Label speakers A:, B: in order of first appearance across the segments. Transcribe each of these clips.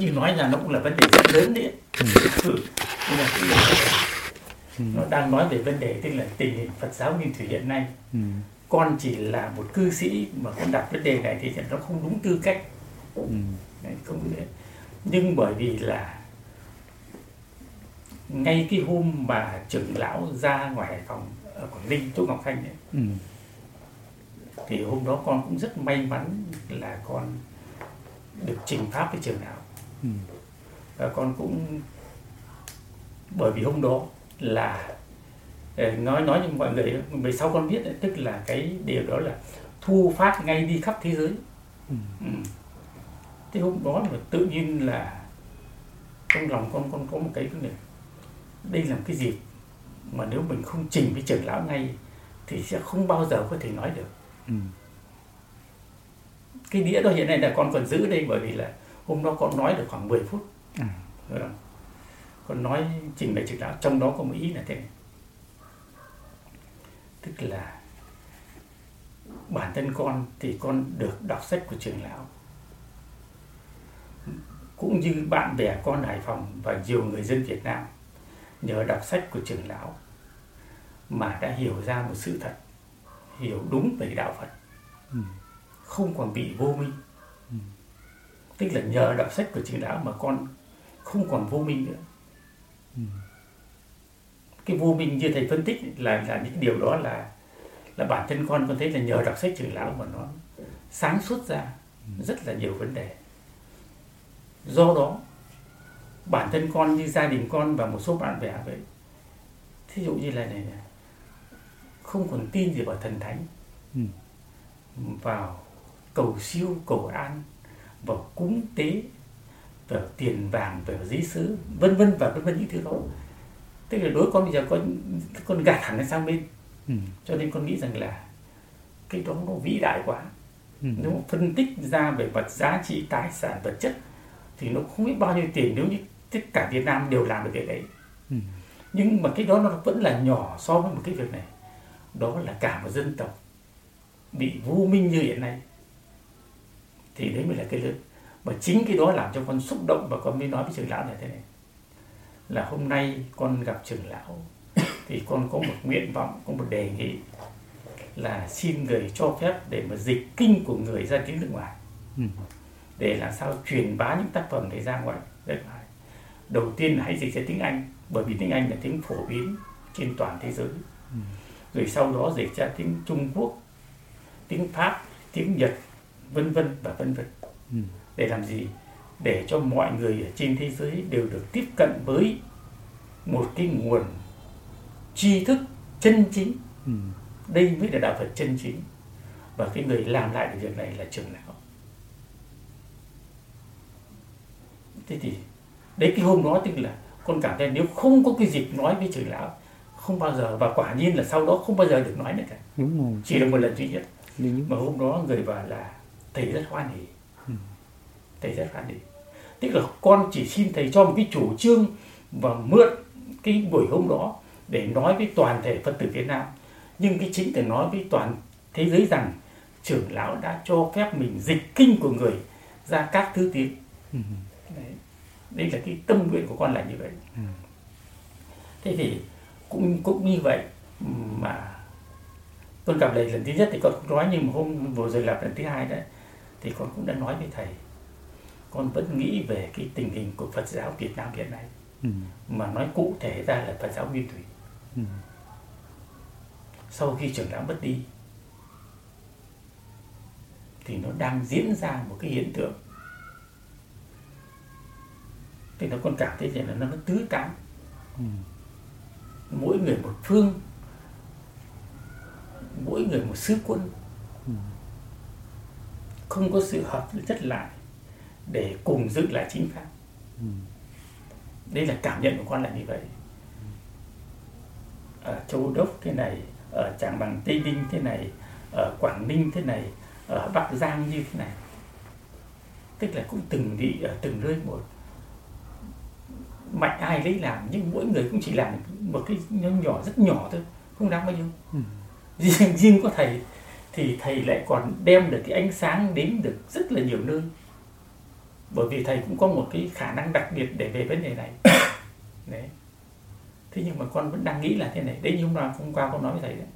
A: như nói ra nó cũng là vấn đề rất lớn đấy ừ. nhưng mà cái ừ. nó đang nói về vấn đề tức là tình hình Phật giáo Nguyên Thủy hiện nay ừ. con chỉ là một cư sĩ mà con đặt vấn đề này thì nó không đúng tư cách ừ. không nhưng bởi vì là ngay cái hôm mà trưởng lão ra ngoài Hải Phòng ở Quảng Ninh Tô Ngọc Thanh ấy, ừ. thì hôm đó con cũng rất may mắn là con được trình pháp với trưởng lão ừ. và con cũng bởi vì hôm đó là ờ, nói nói như mọi người về sau con biết tức là cái điều đó là thu phát ngay đi khắp thế giới ừ. Ừ. thế hôm đó là tự nhiên là trong lòng con con có một cái vấn đề đây là một cái dịp mà nếu mình không trình với trưởng lão ngay thì sẽ không bao giờ có thể nói được ừ. cái đĩa đó hiện nay là con còn giữ đây bởi vì là hôm đó con nói được khoảng 10 phút ừ. con nói trình bày trưởng lão trong đó có một ý là thế này tức là bản thân con thì con được đọc sách của trưởng lão cũng như bạn bè con Hải Phòng và nhiều người dân Việt Nam nhờ đọc sách của trưởng lão mà đã hiểu ra một sự thật hiểu đúng về đạo Phật ừ. không còn bị vô minh. Tức là nhờ đọc sách của trưởng lão mà con không còn vô minh nữa ừ. cái vô minh như thầy phân tích là là những điều đó là là bản thân con con thấy là nhờ đọc sách trưởng lão mà nó sáng suốt ra rất là nhiều vấn đề do đó bản thân con như gia đình con và một số bạn bè vậy thí dụ như là này, này không còn tin gì vào thần thánh ừ. vào cầu siêu cầu an vào cúng tế vào tiền vàng vào dí sứ vân vân và vân vân những thứ đó tức là đối con bây giờ con con gạt hẳn sang bên ừ. cho nên con nghĩ rằng là cái đó nó vĩ đại quá ừ. nếu phân tích ra về vật giá trị tài sản vật chất thì nó không biết bao nhiêu tiền nếu như tất cả Việt Nam đều làm được cái đấy ừ. nhưng mà cái đó nó vẫn là nhỏ so với một cái việc này đó là cả một dân tộc bị vô minh như hiện nay thì đấy mới là cái lớn. Và chính cái đó làm cho con xúc động và con mới nói với trưởng lão này thế này. Là hôm nay con gặp trưởng lão thì con có một nguyện vọng có một đề nghị là xin người cho phép để mà dịch kinh của người ra tiếng nước ngoài. Ừ. để làm sao truyền bá những tác phẩm này ra ngoài ra ngoài. Đầu tiên hãy dịch ra tiếng Anh bởi vì tiếng Anh là tiếng phổ biến trên toàn thế giới. Ừ. rồi sau đó dịch ra tiếng Trung Quốc tiếng Pháp tiếng Nhật vân vân và vân vân. Ừ. để làm gì? Để cho mọi người ở trên thế giới đều được tiếp cận với một cái nguồn tri thức chân chính. Ừ. đây mới là đạo Phật chân chính. Và cái người làm lại được việc này là trưởng lão. Thế thì đấy cái hôm đó tức là con cảm thấy nếu không có cái dịp nói với trưởng lão không bao giờ và quả nhiên là sau đó không bao giờ được nói nữa cả. Đúng rồi. Chỉ là một lần duy nhất. Đúng. mà hôm đó người bảo là thầy rất hoan hỉ ừ. thầy rất hoan hỉ tức là con chỉ xin thầy cho một cái chủ trương và mượn cái buổi hôm đó để nói với toàn thể phật tử việt nam. Nhưng cái chính là nói với toàn thế giới rằng trưởng lão đã cho phép mình dịch kinh của người ra các thứ tiếng. Ừ. Đây là cái tâm nguyện của con là như vậy. Ừ. thế thì cũng cũng như vậy mà con gặp thầy lần thứ nhất thì con cũng nói nhưng mà hôm vừa rồi gặp lần thứ hai đấy thì con cũng đã nói với thầy con vẫn nghĩ về cái tình hình của Phật giáo Việt Nam hiện nay ừ. mà nói cụ thể ra là Phật giáo Nguyên Thủy ừ. sau khi trưởng lão mất đi thì nó đang diễn ra một cái hiện tượng thì nó còn cảm thấy là nó, nó tứ tán ừ. mỗi người một phương mỗi người một sứ quân. Không có sự hợp chất lại để cùng dựng lại chính pháp. Ừ. đây là cảm nhận của con là như vậy. Ở châu đốc thế này ở tràng bằng tây ninh thế này ở quảng ninh thế này ở bắc giang như thế này. Tức là cũng từng đi ở từng nơi một. Mạnh ai lấy làm nhưng mỗi người cũng chỉ làm một cái nhỏ rất nhỏ thôi không đáng bao nhiêu. Ừ. riêng riêng có thầy thì thầy lại còn đem được cái ánh sáng đến được rất là nhiều nơi. Bởi vì thầy cũng có một cái khả năng đặc biệt để về vấn đề này. Đấy. Thế nhưng mà con vẫn đang nghĩ là thế này. Đấy như hôm nào hôm qua con nói với thầy đấy.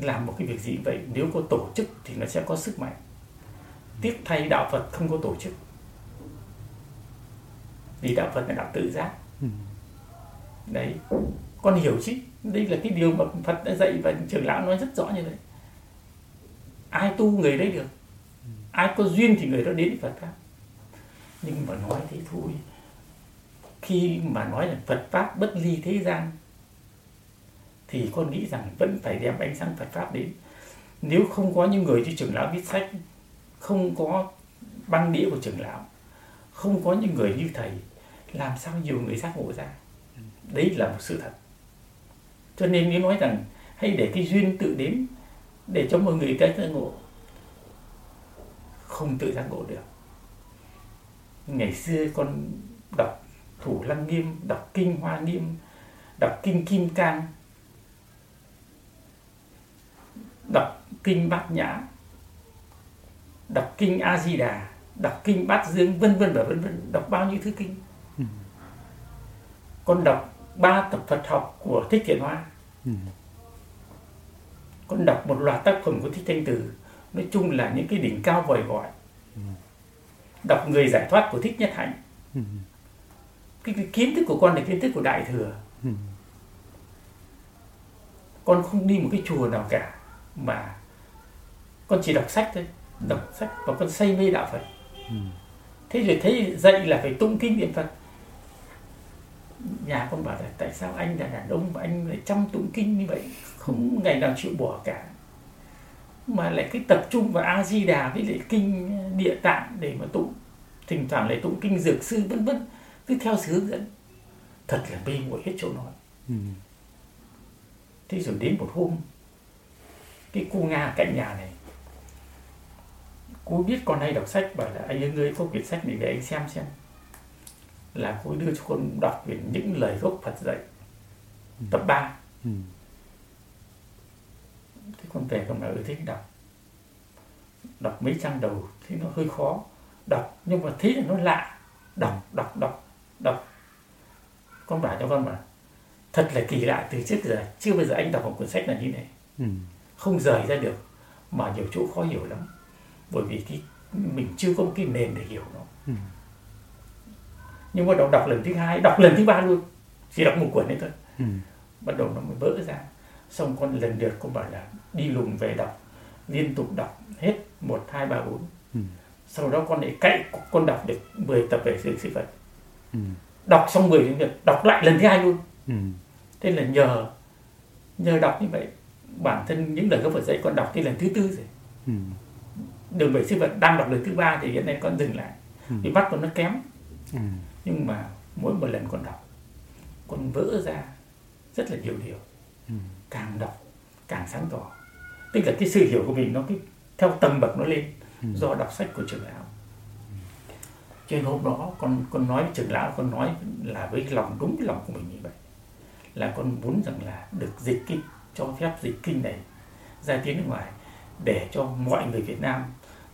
A: Làm một cái việc gì vậy? Nếu có tổ chức thì nó sẽ có sức mạnh. Tiếc thay đạo Phật không có tổ chức. Vì đạo Phật là đạo tự giác. Ừ. đấy con hiểu chứ. Đây là cái điều mà Phật đã dạy và trưởng lão nói rất rõ như vậy ai tu người đấy được. Ai có duyên thì người đó đến Phật pháp. Nhưng mà nói thế thôi. Khi mà nói là Phật pháp bất ly thế gian, thì con nghĩ rằng vẫn phải đem ánh sáng Phật pháp đến. Nếu không có những người như trưởng lão viết sách, không có băng đĩa của trưởng lão, không có những người như thầy, làm sao nhiều người giác ngộ ra? Đấy là một sự thật cho nên nếu nói rằng hãy để cái duyên tự đến để cho mọi người cái giác ngộ. Không tự giác ngộ được. Ngày xưa con đọc thủ lăng nghiêm đọc kinh hoa nghiêm đọc kinh kim cang đọc kinh bát nhã đọc kinh a di đà đọc kinh bát dương vân vân và vân vân đọc bao nhiêu thứ kinh. Ừ. con đọc ba tập phật học của thích thiện hoa ừ. con đọc một loạt tác phẩm của thích thanh từ nói chung là những cái đỉnh cao vời gọi ừ. đọc người giải thoát của thích nhất hạnh ừ. cái, cái kiến thức của con là kiến thức của đại thừa ừ. con không đi một cái chùa nào cả mà con chỉ đọc sách thôi đọc sách và con say mê đạo phật ừ. thế rồi thấy dạy là phải tụng kinh niệm phật nhà con bảo là tại sao anh là đàn ông mà anh lại chăm tụng kinh như vậy? Không ngày nào chịu bỏ cả. Mà lại cái tập trung vào a di đà với lại kinh địa tạng để mà tụng. Thỉnh thoảng lại tụng kinh dược sư vân vân cứ theo sự hướng dẫn. Thật là mê muội hết chỗ nói. Ừ. thế rồi đến một hôm cái cô nga cạnh nhà này cô biết con hay đọc sách bảo là anh ơi có quyển sách này để anh xem xem là cô đưa cho con đọc về những lời gốc Phật dạy ừ. tập 3 ừ. thế con về con bảo ừ thích đọc. Đọc mấy trang đầu thì nó hơi khó. Đọc nhưng mà thấy là nó lạ. Đọc đọc đọc đọc. Con bảo cho con mà thật là kỳ lạ từ trước giờ chưa bao giờ anh đọc một cuốn sách là như này. Ừ. không rời ra được mà nhiều chỗ khó hiểu lắm. Bởi vì cái mình chưa có một cái nền để hiểu nó. Ừ. nhưng mà đầu đọc lần thứ hai đọc lần thứ ba luôn chỉ đọc một cuốn đấy thôi ừ. bắt đầu nó mới vỡ ra xong con lần lượt con bảo là đi lùng về đọc liên tục đọc hết một hai ba bốn ừ. sau đó con lại cậy con đọc được 10 tập về sự sự Phật ừ. đọc xong 10 tiếng đọc lại lần thứ hai luôn ừ. thế là nhờ nhờ đọc như vậy bản thân những lời các Phật dạy con đọc thì lần thứ tư rồi ừ đường bảy sinh vật đang đọc lời thứ ba thì hiện nay con dừng lại ừ. vì mắt con nó kém ừ. Nhưng mà mỗi một lần con đọc con vỡ ra rất là nhiều điều. Ừ. càng đọc càng sáng tỏ. Tức là cái sự hiểu của mình nó cái theo tầng bậc nó lên ừ. do đọc sách của trưởng lão. Trên hôm đó con con nói với trưởng lão con nói là với lòng đúng cái lòng của mình như vậy. Là con muốn rằng là được dịch kinh cho phép dịch kinh này ra tiếng nước ngoài để cho mọi người Việt Nam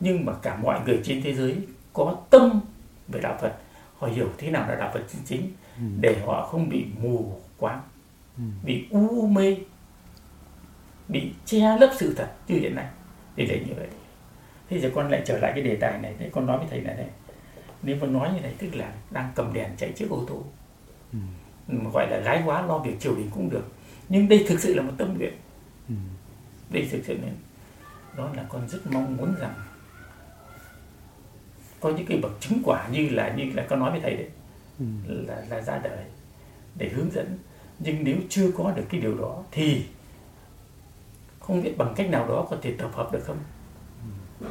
A: nhưng mà cả mọi người trên thế giới có tâm về đạo Phật họ hiểu thế nào là đạo Phật chính chính ừ. để họ không bị mù quáng ừ. bị u mê bị che lấp sự thật như hiện nay thì để như vậy thế giờ con lại trở lại cái đề tài này đấy con nói với thầy là đây nếu mà nói như này tức là đang cầm đèn chạy chiếc ô tô ừ. gọi là gái quá lo việc triều đình cũng được nhưng đây thực sự là một tâm nguyện ừ. đây thực sự là đó là con rất mong muốn rằng có những cái bậc chứng quả như là như là con nói với thầy đấy ừ. là là ra đời để hướng dẫn. Nhưng nếu chưa có được cái điều đó thì không biết bằng cách nào đó có thể tập hợp được không? Ừ.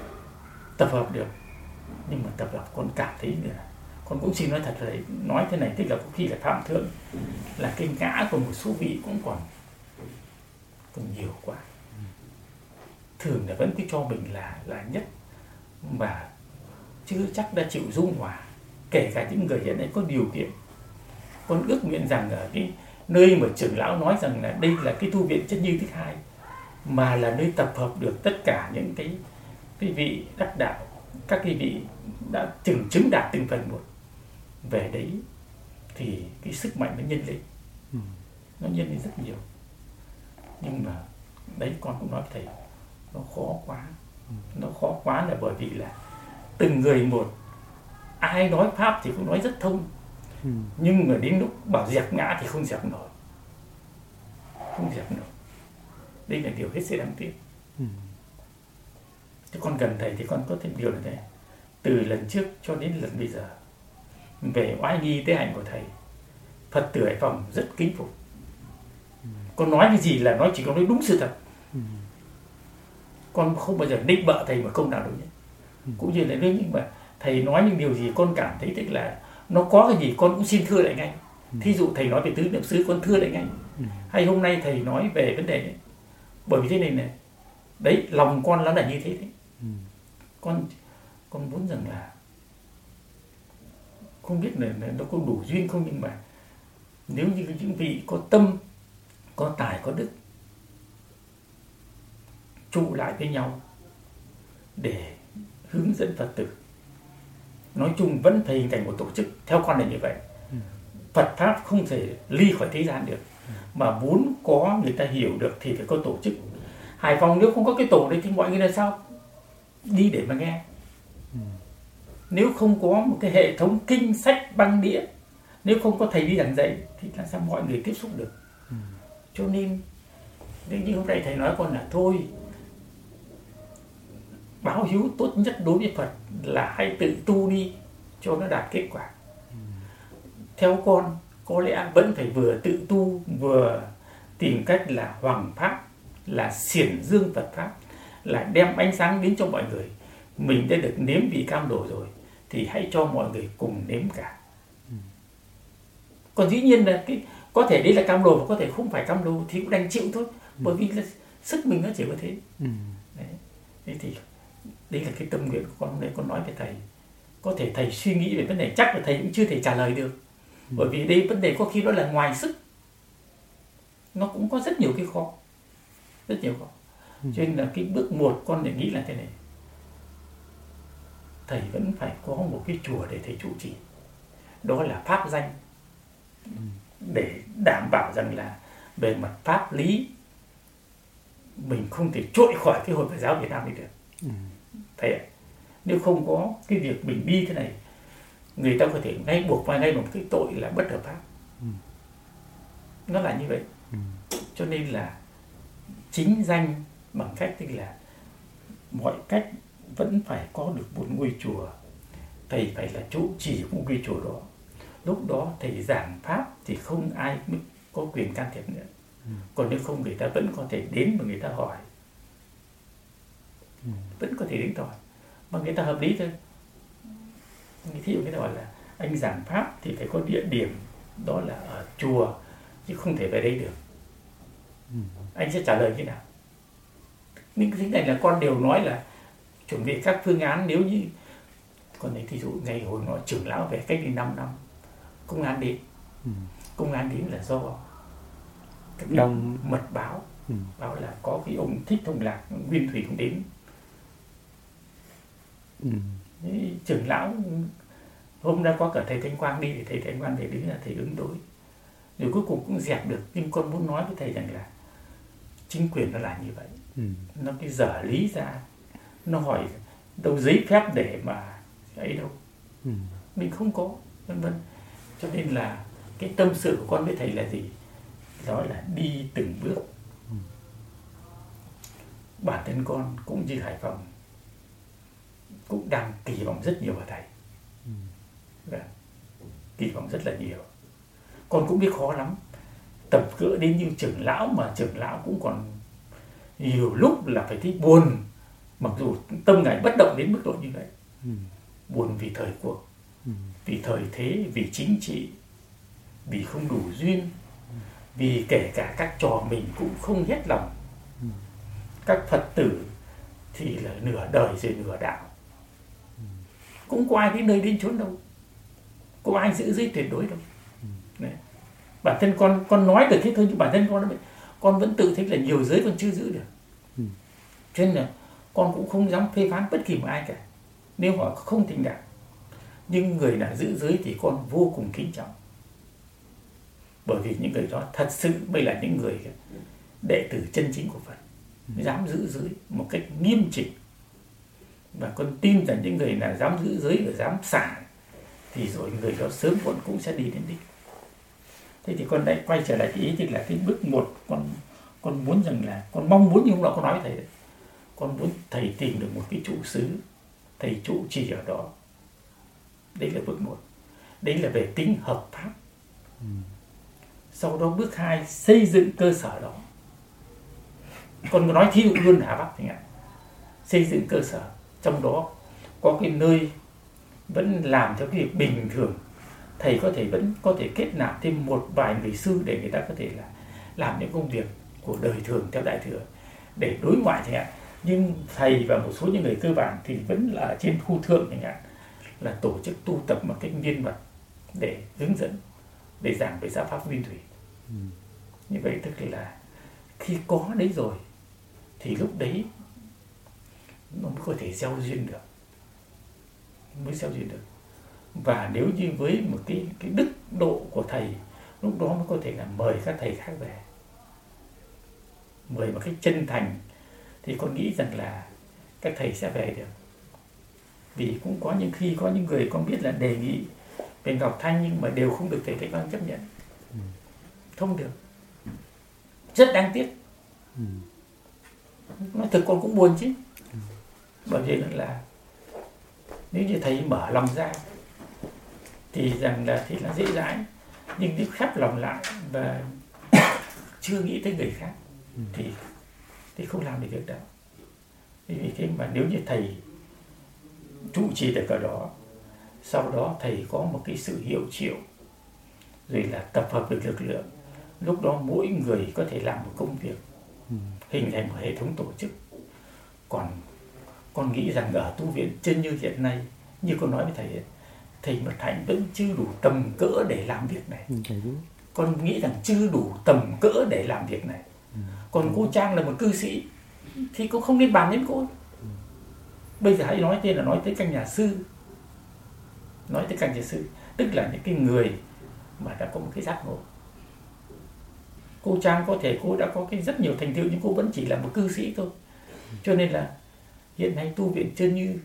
A: tập hợp được nhưng mà tập hợp con cảm thấy nữa. Con cũng xin nói thật là nói thế này tức là có khi là phạm thượng là cái ngã của một số vị cũng còn còn nhiều quá. Thường là vẫn cứ cho mình là là nhất mà chưa chắc đã chịu dung hòa. Kể cả những người hiện nay có điều kiện. Con ước nguyện rằng ở cái nơi mà trưởng lão nói rằng là đây là cái tu viện chân như thứ hai mà là nơi tập hợp được tất cả những cái cái vị đắc đạo các cái vị đã từng chứng đạt từng phần một. Về đấy thì cái sức mạnh nó nhân lên. Ừ. nó nhân lên rất nhiều. Nhưng mà đấy con cũng nói thầy nó khó quá. Ừ. nó khó quá là bởi vì là từng người một ai nói pháp thì cũng nói rất thông ừ. nhưng mà đến lúc bảo dẹp ngã thì không dẹp nổi không dẹp nổi đây là điều hết sức đáng tiếc ừ. thế con gần thầy thì con có thêm điều là thế từ lần trước cho đến lần bây giờ về oai nghi tế hạnh của thầy phật tử hải phòng rất kính phục ừ. con nói cái gì là nói chỉ có nói đúng sự thật ừ. con không bao giờ định bợ thầy mà không nào nhé ừ. Cũng như là nếu như mà thầy nói những điều gì con cảm thấy tức là nó có cái gì con cũng xin thưa lại ngay. Thí dụ thầy nói về tứ niệm xứ con thưa lại ngay. Hay hôm nay thầy nói về vấn đề này bởi vì thế này này đấy lòng con nó là như thế đấy. Con con muốn rằng là không biết là, là nó có đủ duyên không nhưng mà nếu như những vị có tâm có tài có đức trụ lại với nhau để hướng dẫn phật tử. Nói chung vẫn phải hình thành một tổ chức theo con là như vậy. Phật pháp không thể ly khỏi thế gian được. Mà muốn có người ta hiểu được thì phải có tổ chức. Hải phòng nếu không có cái tổ đấy thì mọi người là sao đi để mà nghe? Nếu không có một cái hệ thống kinh sách băng đĩa nếu không có thầy đi giảng dạy thì làm sao mọi người tiếp xúc được? Ừ. cho nên nếu như hôm nay thầy nói con là thôi báo hiếu tốt nhất đối với Phật là hãy tự tu đi cho nó đạt kết quả ừ. theo con có lẽ vẫn phải vừa tự tu vừa tìm cách là hoàng pháp là xiển dương Phật pháp là đem ánh sáng đến cho mọi người mình đã được nếm vị cam đồ rồi thì hãy cho mọi người cùng nếm cả còn dĩ nhiên là cái có thể đấy là cam đồ và có thể không phải cam đồ thì cũng đành chịu thôi bởi vì là sức mình nó chỉ có thế đấy. thế thì đấy là cái tâm nguyện của con hôm nay con nói với thầy. Có thể thầy suy nghĩ về vấn đề chắc là thầy cũng chưa thể trả lời được. Bởi vì đây vấn đề có khi nó là ngoài sức. Nó cũng có rất nhiều cái khó. Rất nhiều khó. Cho nên là cái bước một con để nghĩ là thế này. Thầy vẫn phải có một cái chùa để thầy trụ trì. Đó là pháp danh. Để đảm bảo rằng là về mặt pháp lý mình không thể trội khỏi cái hội Phật giáo Việt Nam đi được. Ừ. thầy ạ nếu không có cái việc mình đi thế này người ta có thể ngay buộc vào ngay một cái tội là bất hợp pháp ừ. nó là như vậy ừ. cho nên là chính danh bằng cách tức là mọi cách vẫn phải có được một ngôi chùa thầy phải là trụ chỉ của ngôi chùa đó lúc đó thầy giảng pháp thì không ai có quyền can thiệp nữa ừ. còn nếu không người ta vẫn có thể đến mà người ta hỏi. Vẫn có thể đến hỏi mà người ta hợp lý thôi. Thí dụ người ta hỏi là anh giảng pháp thì phải có địa điểm đó là ở chùa chứ không thể về đây được. Ừ. anh sẽ trả lời như nào? Những cái này là con đều nói là chuẩn bị các phương án nếu như còn đấy thí dụ ngày hồi nó trưởng lão về cách đi 5 năm công an đến. Ừ. công an đến là do các đồng. mật báo ừ. báo là có cái ông thích thông lạc nguyên thủy cũng đến ừ. trưởng lão hôm nay có cả thầy thanh quang đi thì thầy thanh quang thầy đứng là thầy ứng đối rồi cuối cùng cũng dẹp được nhưng con muốn nói với thầy rằng là chính quyền nó làm như vậy ừ. nó cái dở lý ra nó hỏi đâu giấy phép để mà ấy đâu ừ. mình không có vân vân cho nên là cái tâm sự của con với thầy là gì đó là đi từng bước ừ. bản thân con cũng như hải phòng cũng đang kỳ vọng rất nhiều vào thầy ừ. Vâng. kỳ vọng rất là nhiều con cũng biết khó lắm tập gỡ đến như trưởng lão mà trưởng lão cũng còn nhiều lúc là phải thấy buồn mặc dù tâm ngài bất động đến mức độ như vậy ừ. buồn vì thời cuộc ừ. vì thời thế vì chính trị vì không đủ duyên vì kể cả các trò mình cũng không hết lòng ừ. các phật tử thì là nửa đời rồi nửa đạo. Cũng có ai đến nơi đến chốn đâu. Có ai giữ giới tuyệt đối đâu. Ừ. Đấy. bản thân con con nói được thế thôi nhưng bản thân con con vẫn tự thấy là nhiều giới con chưa giữ được. Ừ. cho nên là con cũng không dám phê phán bất kỳ một ai cả. Nếu họ không tình cảm nhưng người nào giữ giới thì con vô cùng kính trọng. Bởi vì những người đó thật sự mới là những người đệ tử chân chính của Phật. Dám giữ giới một cách nghiêm chỉnh và con tin rằng những người nào dám giữ giới và dám xả thì rồi người đó sớm muộn cũng sẽ đi đến đích. Thế thì con lại quay trở lại cái ý thì là cái bước một con con muốn rằng là con mong muốn như hôm nọ con nói thầy con muốn thầy tìm được một cái trụ xứ thầy trụ trì ở đó. Đấy là bước một. Đấy là về tính hợp pháp. Ừ. sau đó bước hai xây dựng cơ sở đó. Con nói thí dụ luôn hà bắc thì ạ? Xây dựng cơ sở trong đó có cái nơi vẫn làm theo cái việc bình thường. Thầy có thể vẫn có thể kết nạp thêm một vài người sư để người ta có thể là làm những công việc của đời thường theo đại thừa. Để đối ngoại chẳng hạn nhưng thầy và một số những người cơ bản thì vẫn là trên khu thượng chẳng hạn là tổ chức tu tập một cách miên mật để hướng dẫn để giảng về giáo pháp nguyên thủy. Ừ. như vậy tức là khi có đấy rồi thì lúc đấy nó mới có thể gieo duyên được. Mới gieo duyên được. Và nếu như với một cái cái đức độ của thầy lúc đó mới có thể là mời các thầy khác về. Mời một cách chân thành. Thì con nghĩ rằng là các thầy sẽ về được. Vì cũng có những khi có những người con biết là đề nghị về Ngọc Thanh nhưng mà đều không được thầy Thanh Văn chấp nhận. Ừ. không được. Rất đáng tiếc. Ừ. nói thật con cũng buồn chứ. Bởi vì là nếu như thầy mở lòng ra thì rằng là thì là dễ dãi nhưng nếu khép lòng lại và chưa nghĩ tới người khác thì thì không làm được việc đó. Vì thế mà nếu như thầy trụ trì được ở đó sau đó thầy có một cái sự hiệu triệu rồi là tập hợp được lực lượng lúc đó mỗi người có thể làm một công việc ừ. hình thành một hệ thống tổ chức. Còn con nghĩ rằng ở tu viện chân như hiện nay như con nói với thầy thầy Mật Hạnh vẫn chưa đủ tầm cỡ để làm việc này. Ừ, con nghĩ rằng chưa đủ tầm cỡ để làm việc này. Ừ. còn cô Trang là một cư sĩ thì cũng không nên bàn đến cô. Bây giờ hãy nói tên là nói tới căn nhà sư. Nói tới căn nhà sư tức là những cái người mà đã có một cái giác ngộ. Cô trang có thể cô đã có cái rất nhiều thành tựu nhưng cô vẫn chỉ là một cư sĩ thôi. Cho nên là hiện nay tu viện chân như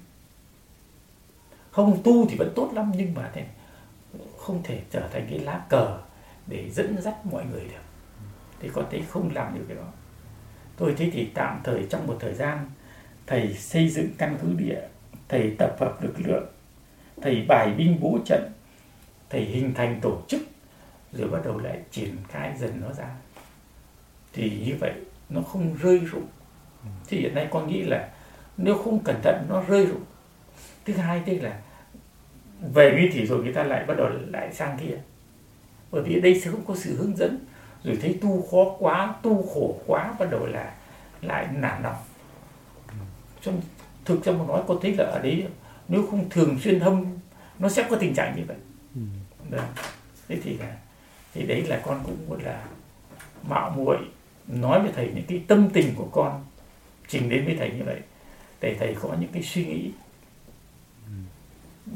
A: không tu thì vẫn tốt lắm, nhưng mà thế, không thể trở thành cái lá cờ để dẫn dắt mọi người được. Thì có thấy không làm được cái đó. Tôi thấy thì tạm thời trong một thời gian, thầy xây dựng căn cứ địa, thầy tập hợp lực lượng, thầy bài binh bố trận, thầy hình thành tổ chức, rồi bắt đầu lại triển khai dần nó ra. Thì như vậy nó không rơi rụng. Thì hiện nay con nghĩ là nếu không cẩn thận nó rơi rụng. Thứ hai tức là về nguyên thủy rồi người ta lại bắt đầu lại sang kia. Bởi vì ở đây sẽ không có sự hướng dẫn. Rồi thấy tu khó quá tu khổ quá bắt đầu là lại nản lòng. Trong thực ra mà nói có thấy là ở đấy nếu không thường xuyên hâm nó sẽ có tình trạng như vậy. Ừ. Đấy. thế thì là thì đấy là con cũng muốn là mạo muội nói với thầy những cái tâm tình của con trình đến với thầy như vậy để thầy có những cái suy nghĩ.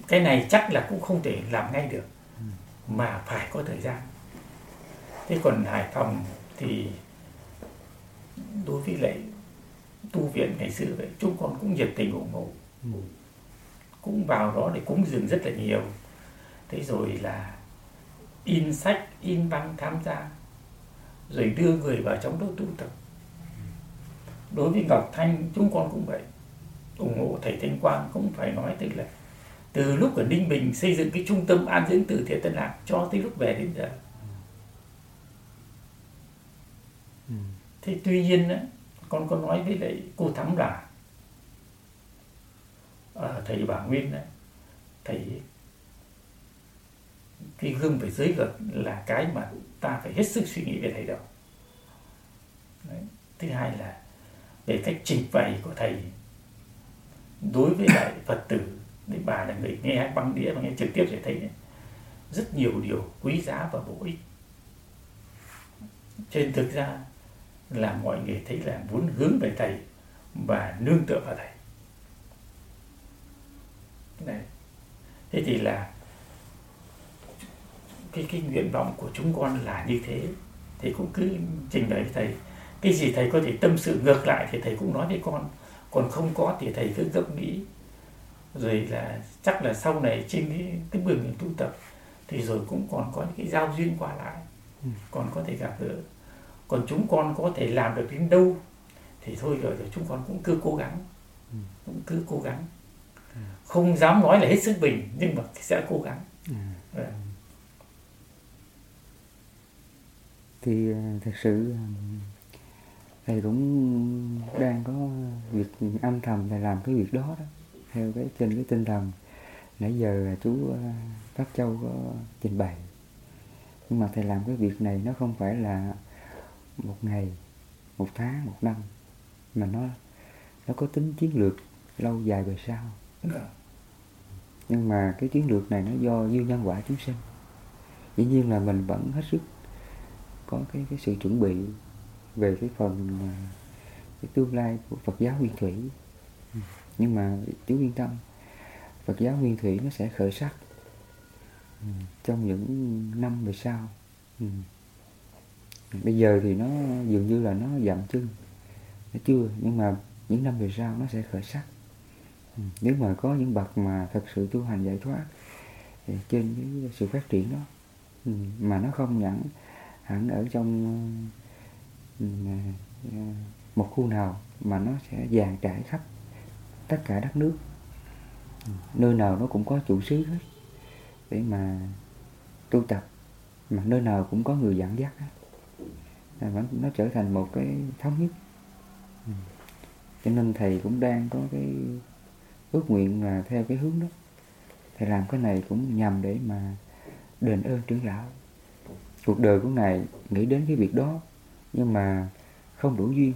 A: Cái này chắc là cũng không thể làm ngay được, mà phải có thời gian. Thế còn hải phòng thì đối với lại tu viện ngày xưa vậy, chúng con cũng nhiệt tình ủng hộ. Cũng vào đó để cúng dường rất là nhiều. Thế rồi là in sách, in băng tham gia, rồi đưa người vào trong đó tu tập. Đối với ngọc thanh, chúng con cũng vậy ủng hộ thầy thanh quang cũng phải nói tức là từ lúc ở ninh bình xây dựng cái trung tâm an dưỡng từ thiện tân lạc cho tới lúc về đến giờ ừ. thế tuy nhiên con có nói với lại cô thắm là à, thầy bà nguyên đấy thầy cái gương về giới luật là cái mà ta phải hết sức suy nghĩ về thầy đó đấy. thứ hai là về cách trình bày của thầy đối với lại phật tử đấy bà là người nghe băng đĩa và nghe trực tiếp sẽ thấy đấy, rất nhiều điều quý giá và bổ ích. Trên thực ra là mọi người thấy là muốn hướng về thầy và nương tựa vào thầy. Đấy. thế thì là cái cái nguyện vọng của chúng con là như thế. Thì cũng cứ trình bày với thầy. Cái gì thầy có thể tâm sự ngược lại thì thầy cũng nói với con còn không có thì thầy cứ ngẫm nghĩ rồi là chắc là sau này trên cái, cái đường tu tập thì rồi cũng còn có những cái giao duyên qua lại ừ. còn có thể gặp gỡ còn chúng con có thể làm được đến đâu thì thôi rồi, rồi chúng con cũng cứ cố gắng ừ. cũng cứ cố gắng ừ. không dám nói là hết sức mình nhưng mà sẽ cố gắng ừ.
B: thì ờ, thật sự ờ, thầy cũng đang có việc âm thầm thầy làm cái việc đó đó theo cái trên cái tinh thần. Nãy giờ chú ờ, Pháp Châu có trình bày. Nhưng mà thầy làm cái việc này nó không phải là một ngày một tháng một năm mà nó nó có tính chiến lược lâu dài về sau. Dạ. nhưng mà cái chiến lược này nó do duyên nhân quả chúng sinh. Dĩ nhiên là mình vẫn hết sức có cái cái sự chuẩn bị về cái phần à, cái tương lai của Phật giáo Nguyên Thủy nhưng mà chú yên tâm Phật giáo Nguyên Thủy nó sẽ khởi sắc ừ, trong những năm về sau ừ. bây giờ thì nó dường như là nó dậm chân nó chưa nhưng mà những năm về sau nó sẽ khởi sắc ừ. nếu mà có những bậc mà thật sự tu hành giải thoát thì trên cái sự phát triển đó ừ, mà nó không nhận hẳn ở trong À, à, một khu nào mà nó sẽ dàn trải khắp tất cả đất nước. Nơi nào nó cũng có chủ sứ hết để mà tu tập, mà nơi nào cũng có người dẫn dắt hết. Nó trở thành một cái thống nhất. Cho nên thầy cũng đang có cái ước nguyện là theo cái hướng đó. Thầy làm cái này cũng nhằm để mà đền ơn trưởng lão. Cuộc đời của ngài nghĩ đến cái việc đó nhưng mà không đủ duyên.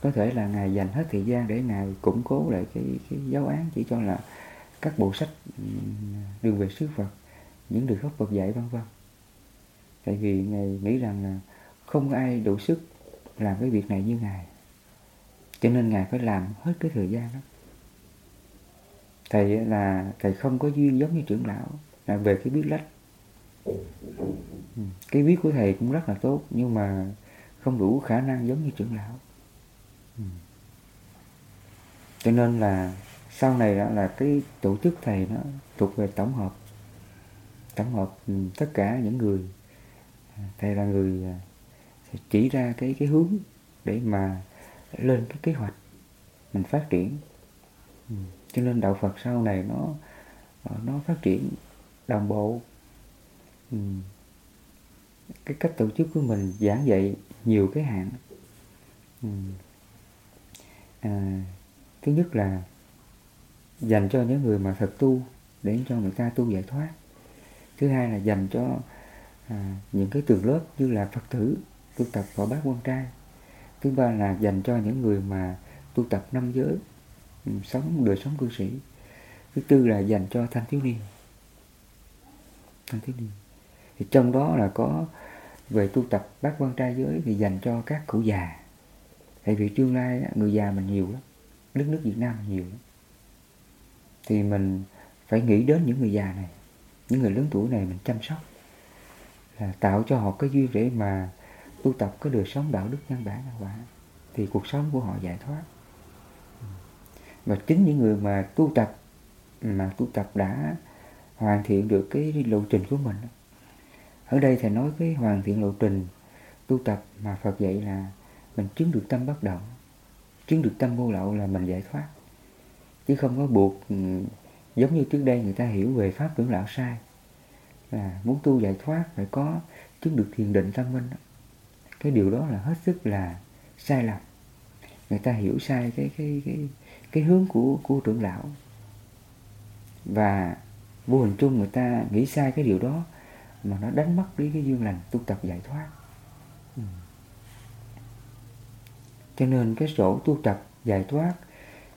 B: Có thể là ngài dành hết thời gian để ngài củng cố lại cái cái giáo án chỉ cho là các bộ sách đường về sư Phật, những đường khóc Phật dạy, vân vân. Tại vì ngài nghĩ rằng là không ai đủ sức làm cái việc này như ngài. Cho nên ngài phải làm hết cái thời gian đó. Thầy là, thầy không có duyên giống như trưởng lão, là về cái biết lách cái viết của thầy cũng rất là tốt, nhưng mà không đủ khả năng giống như trưởng lão. Ừ. Cho nên là sau này đó là cái tổ chức thầy nó thuộc về tổng hợp tổng hợp ừ, tất cả những người. À, thầy là người à, chỉ ra cái cái hướng để mà lên cái kế hoạch, mình phát triển. Ừ. Cho nên đạo Phật sau này nó nó phát triển đồng bộ. Ừ. cái cách tổ chức của mình giảng dạy nhiều cái hạn. Ừ. À, thứ nhất là dành cho những người mà thật tu để cho người ta tu giải thoát. Thứ hai là dành cho à, những cái tường lớp như là phật tử tu tập võ bát quan trai. Thứ ba là dành cho những người mà tu tập năm giới ừ, sống đời sống cư sĩ. Thứ tư là dành cho thanh thiếu niên. Thanh thiếu niên thì trong đó là có về tu tập bát quan trai giới thì dành cho các cụ già. Tại vì tương lai người già mình nhiều lắm, đất nước Việt Nam nhiều lắm. Thì mình phải nghĩ đến những người già này, những người lớn tuổi này mình chăm sóc, là tạo cho họ cái duyên để mà tu tập cái đời sống đạo đức nhân bản quả. Thì cuộc sống của họ giải thoát. Và chính những người mà tu tập, mà tu tập đã hoàn thiện được cái lộ trình của mình ở đây thầy nói cái hoàn thiện lộ trình, tu tập mà Phật dạy là mình chứng được tâm bất động. Chứng được tâm vô lậu là mình giải thoát. Chứ không có buộc ừ, giống như trước đây người ta hiểu về pháp tưởng lão sai. Là muốn tu giải thoát phải có chứng được thiền định tâm minh cái điều đó là hết sức là sai lầm. Người ta hiểu sai cái cái cái cái hướng của của trưởng lão và vô hình chung người ta nghĩ sai cái điều đó mà nó đánh mất đi cái duyên lành tu tập giải thoát. Ừ. cho nên cái sổ tu tập giải thoát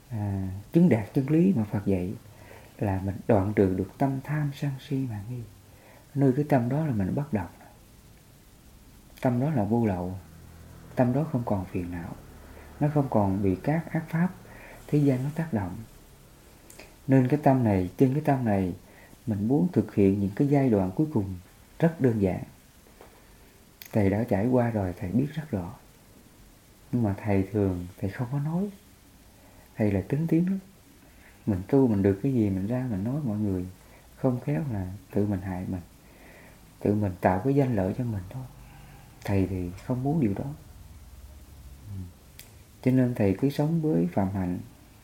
B: à, chứng đạt chân lý mà Phật dạy là mình đoạn trừ được tâm tham sân si mà nghi. Nơi cái tâm đó là mình bắt đầu tâm đó là vô lậu. Tâm đó không còn phiền não. Nó không còn bị các ác pháp thế gian nó tác động. Nên cái tâm này trên cái tâm này mình muốn thực hiện những cái giai đoạn cuối cùng rất đơn giản. Thầy đã trải qua rồi, thầy biết rất rõ. Nhưng mà thầy thường, thầy không có nói. Thầy là kính tiếng lắm. Mình tu mình được cái gì mình ra mình nói, mọi người không khéo là tự mình hại mình, tự mình tạo cái danh lợi cho mình thôi. Thầy thì không muốn điều đó. Cho nên thầy cứ sống với phạm hạnh,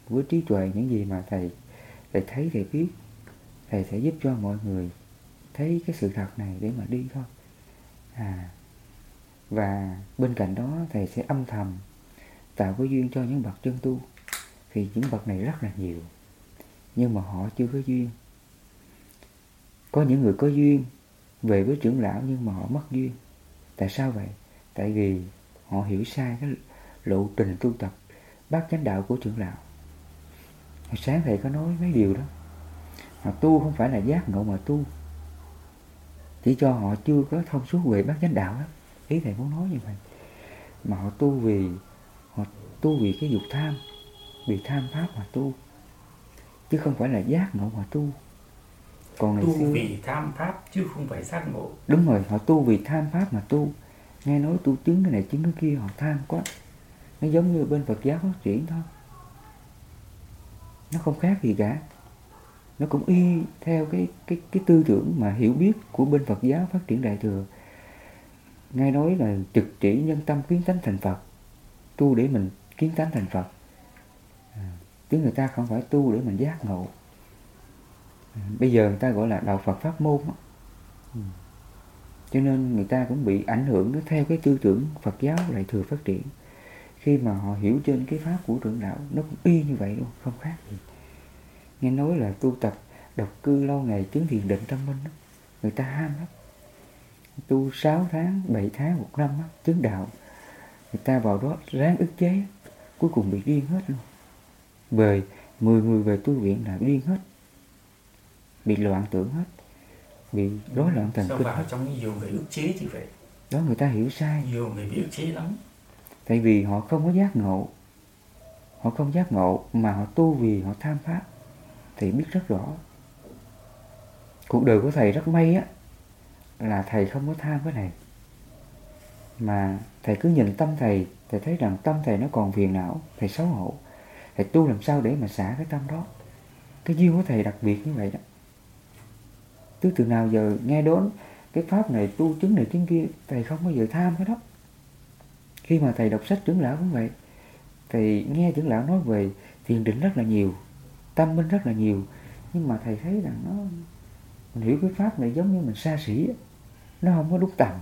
B: với trí tuệ những gì mà thầy thầy thấy, thầy biết. Thầy sẽ giúp cho mọi người thấy cái sự thật này để mà đi thôi. À và bên cạnh đó thầy sẽ âm thầm tạo cái duyên cho những bậc chân tu. Thì những bậc này rất là nhiều, nhưng mà họ chưa có duyên. Có những người có duyên về với trưởng lão, nhưng mà họ mất duyên. Tại sao vậy? Tại vì họ hiểu sai cái lộ trình tu tập, bát chánh đạo của trưởng lão. Hồi sáng thầy có nói mấy điều đó. Mà tu không phải là giác ngộ mà tu chỉ cho họ chưa có thông suốt về bát chánh đạo đó ý thầy muốn nói như vậy. Mà họ tu vì họ tu vì cái dục tham vì tham pháp mà tu. Chứ không phải là giác ngộ mà tu.
A: Còn ngày tu xưa, vì tham pháp chứ không phải giác ngộ.
B: Đúng rồi họ tu vì tham pháp mà tu. Nghe nói tu chứng cái này chứng cái kia họ tham quá. Nó giống như bên Phật giáo phát triển thôi. Nó không khác gì cả nó cũng y theo cái cái cái tư tưởng mà hiểu biết của bên Phật giáo phát triển đại thừa. Ngay nói là trực chỉ nhân tâm kiến tánh thành Phật tu để mình kiến tánh thành Phật. À, chứ người ta không phải tu để mình giác ngộ. À, bây giờ người ta gọi là đạo Phật pháp môn. Ừ. cho nên người ta cũng bị ảnh hưởng nó theo cái tư tưởng Phật giáo đại thừa phát triển. Khi mà họ hiểu trên cái pháp của trưởng đạo nó cũng y như vậy luôn không khác gì nghe nói là tu tập độc cư lâu ngày chứng thiền định tâm minh đó. người ta ham lắm. Tu 6 tháng 7 tháng một năm đó, chứng đạo. Người ta vào đó ráng ức chế cuối cùng bị điên hết luôn. Về 10 người về tu viện là điên hết. Bị loạn tưởng hết. Bị rối loạn thần
A: kinh vào trong nhiều người ức chế như vậy?
B: Đó người ta hiểu sai.
A: Nhiều người bị ức chế lắm.
B: Tại vì họ không có giác ngộ. Họ không giác ngộ mà họ tu vì họ tham pháp thì biết rất rõ. Cuộc đời của thầy rất may á, là thầy không có tham cái này. Mà thầy cứ nhìn tâm thầy thầy thấy rằng tâm thầy nó còn phiền não, thầy xấu hổ. Thầy tu làm sao để mà xả cái tâm đó? Cái duyên của thầy đặc biệt như vậy đó. Cứ từ nào giờ nghe đốn cái pháp này, tu chứng này chứng kia, thầy không bao giờ tham cái đó. Khi mà thầy đọc sách trưởng lão cũng vậy, thầy nghe trưởng lão nói về thiền định rất là nhiều tâm minh rất là nhiều. Nhưng mà thầy thấy rằng nó mình hiểu cái pháp này giống như mình xa xỉ nó không có đúng tầm.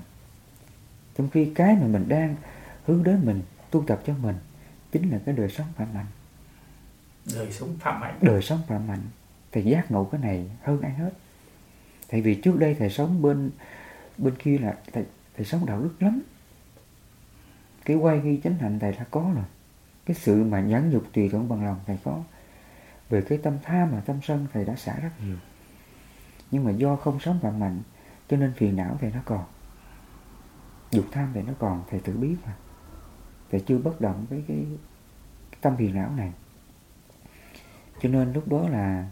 B: Trong khi cái mà mình đang hướng đến mình tu tập cho mình chính là cái đời sống phạm hạnh
A: đời sống phạm hạnh
B: đời sống phạm hạnh thầy giác ngộ cái này hơn ai hết. Tại vì trước đây thầy sống bên bên kia là thầy, thầy sống đạo đức lắm. Cái quay ghi chánh hạnh thầy đã có rồi. Cái sự mà nhẫn nhục tùy thuận bằng lòng thầy có về cái tâm tham và tâm sân thầy đã xả rất nhiều. Nhưng mà do không sống phạm mạnh cho nên phiền não thầy nó còn. Dục tham thầy nó còn thầy tự biết mà. Thầy chưa bất động với cái, cái tâm phiền não này. Cho nên lúc đó là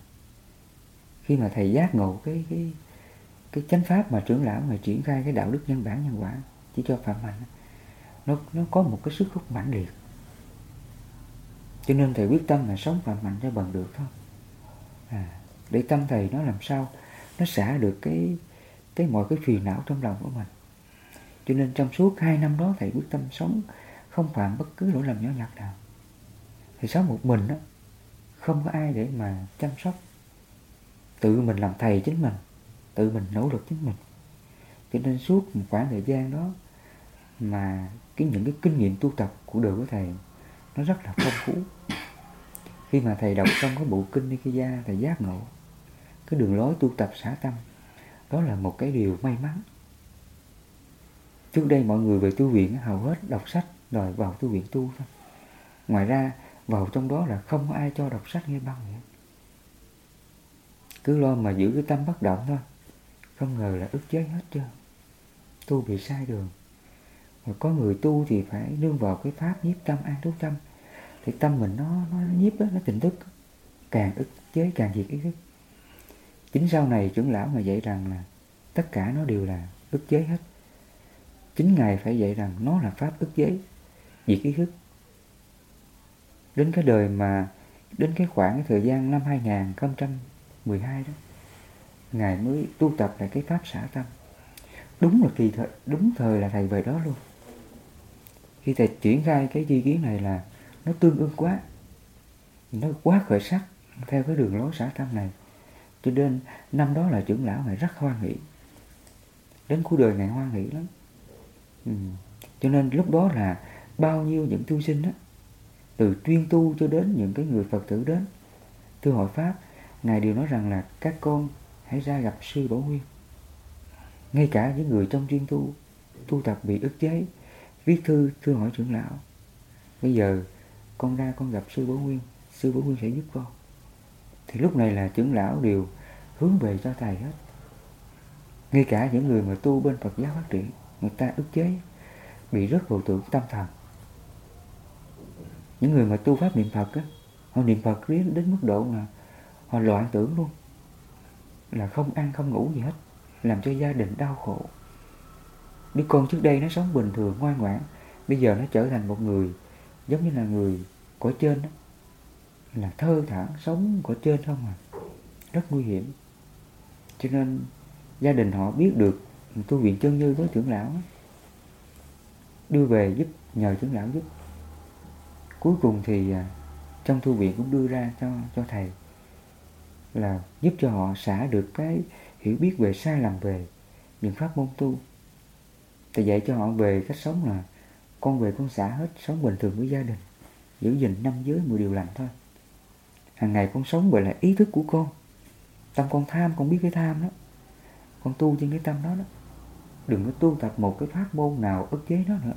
B: khi mà thầy giác ngộ cái cái cái chánh pháp mà trưởng lão mà triển khai cái đạo đức nhân bản nhân quả chỉ cho phạm mạnh nó nó có một cái sức hút mãnh liệt cho nên thầy quyết tâm là sống phạm mạnh cho bằng được thôi. À, để tâm thầy nó làm sao? Nó xả được cái cái mọi cái phiền não trong lòng của mình. Cho nên trong suốt hai năm đó thầy quyết tâm sống không phạm bất cứ lỗi lầm nhỏ nhặt nào. Thầy sống một mình đó không có ai để mà chăm sóc. Tự mình làm thầy chính mình tự mình nỗ lực chính mình. Cho nên suốt một khoảng thời gian đó mà cái những cái kinh nghiệm tu tập của đời của thầy nó rất là phong phú. Khi mà thầy đọc xong cái bộ kinh Nikaya thầy giác ngộ, cái đường lối tu tập xả tâm, đó là một cái điều may mắn. Trước đây mọi người về tu viện hầu hết đọc sách rồi vào tu viện tu thôi. Ngoài ra, vào trong đó là không có ai cho đọc sách nghe băng nữa. Cứ lo mà giữ cái tâm bất động thôi. Không ngờ là ức chế hết trơn. Tu bị sai đường có người tu thì phải nương vào cái pháp nhiếp tâm an trú tâm. Thì tâm mình nó nó nhiếp đó, nó tỉnh thức càng ức chế càng diệt ý thức. Chính sau này trưởng lão mà dạy rằng là tất cả nó đều là ức chế hết. Chính ngài phải dạy rằng nó là pháp ức chế diệt ý thức. Đến cái đời mà đến cái khoảng cái thời gian năm 2012 đó ngài mới tu tập lại cái pháp xả tâm. Đúng là kỳ thời đúng thời là thầy về đó luôn khi thầy triển khai cái di kiến này là nó tương ưng quá. Nó quá khởi sắc theo cái đường lối xã tâm này. Cho nên năm đó là trưởng lão này rất hoan hỷ. Đến cuối đời này hoan hỷ lắm. Ừ. cho nên lúc đó là bao nhiêu những tu sinh đó, từ chuyên tu cho đến những cái người phật tử đến, thưa hội pháp, ngài đều nói rằng là các con hãy ra gặp sư bảo nguyên. Ngay cả những người trong chuyên tu tu tập bị ức chế viết thư thưa hỏi trưởng lão bây giờ con ra con gặp sư bố nguyên sư bố nguyên sẽ giúp con. Thì lúc này là trưởng lão đều hướng về cho thầy hết. Ngay cả những người mà tu bên Phật giáo phát triển người ta ức chế bị rất vào tưởng tâm thần. Những người mà tu pháp niệm Phật á họ niệm Phật đến, đến mức độ mà họ loạn tưởng luôn. Là không ăn không ngủ gì hết làm cho gia đình đau khổ đứa con trước đây nó sống bình thường, ngoan ngoãn. Bây giờ nó trở thành một người giống như là người của trên đó. Là thơ thản sống của trên không à. Rất nguy hiểm. Cho nên gia đình họ biết được tu viện chân như với trưởng lão đưa về giúp, nhờ trưởng lão giúp. Cuối cùng thì à, trong tu viện cũng đưa ra cho cho thầy là giúp cho họ xả được cái hiểu biết về sai lầm về những pháp môn tu thầy dạy cho họ về cách sống là con về con xả hết sống bình thường với gia đình, giữ gìn năm giới mười điều lành thôi. Hàng ngày con sống bởi là ý thức của con. Tâm con tham, con biết cái tham đó. Con tu trên cái tâm đó đó. Đừng có tu tập một cái pháp môn nào ức chế nó nữa.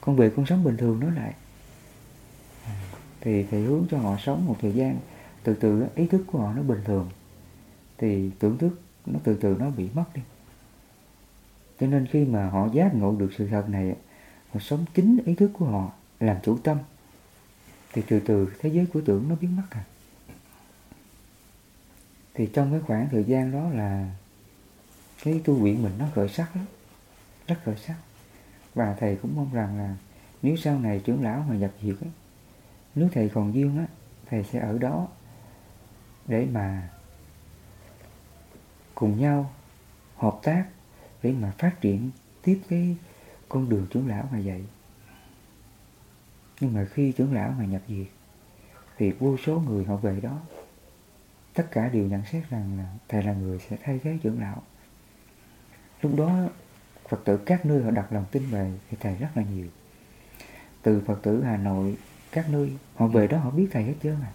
B: Con về con sống bình thường nó lại. Thì thầy hướng cho họ sống một thời gian, từ từ ý thức của họ nó bình thường. Thì tưởng thức nó từ từ nó bị mất đi cho nên khi mà họ giác ngộ được sự thật này họ sống chính ý thức của họ làm chủ tâm thì từ từ thế giới của tưởng nó biến mất à. Thì trong cái khoảng thời gian đó là cái tu viện mình nó khởi sắc lắm rất khởi sắc. Và thầy cũng mong rằng là nếu sau này trưởng lão mà nhập diệt ấy, nếu thầy còn duyên á thầy sẽ ở đó để mà cùng nhau hợp tác để mà phát triển tiếp cái con đường trưởng lão mà vậy nhưng mà khi trưởng lão mà nhập diệt, thì vô số người họ về đó. Tất cả đều nhận xét rằng là thầy là người sẽ thay thế trưởng lão. Lúc đó, phật tử các nơi họ đặt lòng tin về thì thầy rất là nhiều. Từ phật tử hà nội, các nơi, họ về đó họ biết thầy hết trơn à.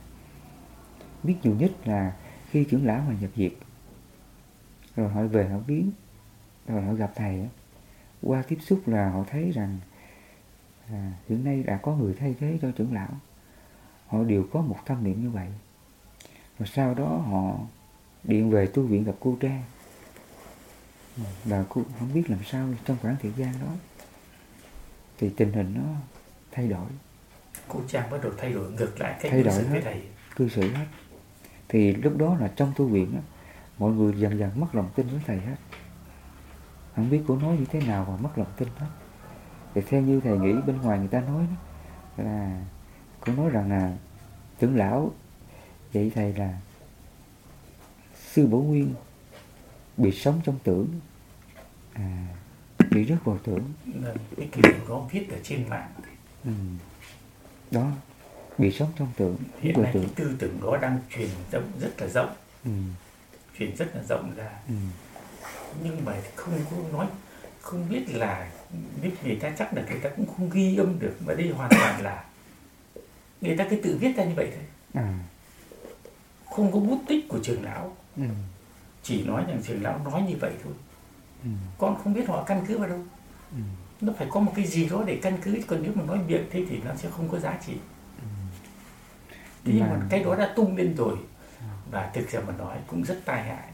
B: Biết nhiều nhất là khi trưởng lão mà nhập diệt. Rồi họ về họ viếng rồi họ gặp thầy qua tiếp xúc là họ thấy rằng à, hiện nay đã có người thay thế cho trưởng lão. Họ đều có một tâm niệm như vậy. Rồi sau đó họ điện về tu viện gặp cô trang và cô không biết làm sao trong khoảng thời gian đó. Thì tình hình nó thay đổi.
A: Cô trang bắt đầu thay đổi ngược lại cách
B: thay đổi
A: với
B: hết
A: thầy.
B: cư xử hết. Thì lúc đó là trong tu viện á, mọi người dần dần mất lòng tin với thầy hết không biết cô nói như thế nào mà mất lòng tin hết thì theo như thầy nghĩ bên ngoài người ta nói đó, là cô nói rằng là trưởng lão vậy thầy là sư bổ nguyên bị sống trong tưởng à, bị rất vào tưởng
A: cái kiểu đó viết ở trên mạng
B: ừ. đó bị sống trong tưởng
A: hiện nay cái
B: tưởng
A: tư tưởng đó đang truyền rộng rất là rộng
B: ừ.
A: truyền rất là rộng ra
B: Ừ.
A: nhưng mà không có nói không biết là biết người ta chắc là người ta cũng không ghi âm được mà đây hoàn toàn là người ta cứ tự viết ra như vậy thôi.
B: À.
A: Không có bút tích của trường lão.
B: Ừ.
A: chỉ nói rằng trường lão nói như vậy thôi.
B: Ừ.
A: con không biết họ căn cứ vào đâu.
B: Ừ.
A: nó phải có một cái gì đó để căn cứ. Còn nếu mà nói miệng thế thì nó sẽ không có giá trị. Thế nhưng
B: Mà-
A: cái đó đã tung lên rồi và thực ra mà nói cũng rất tai hại.
B: Ừ.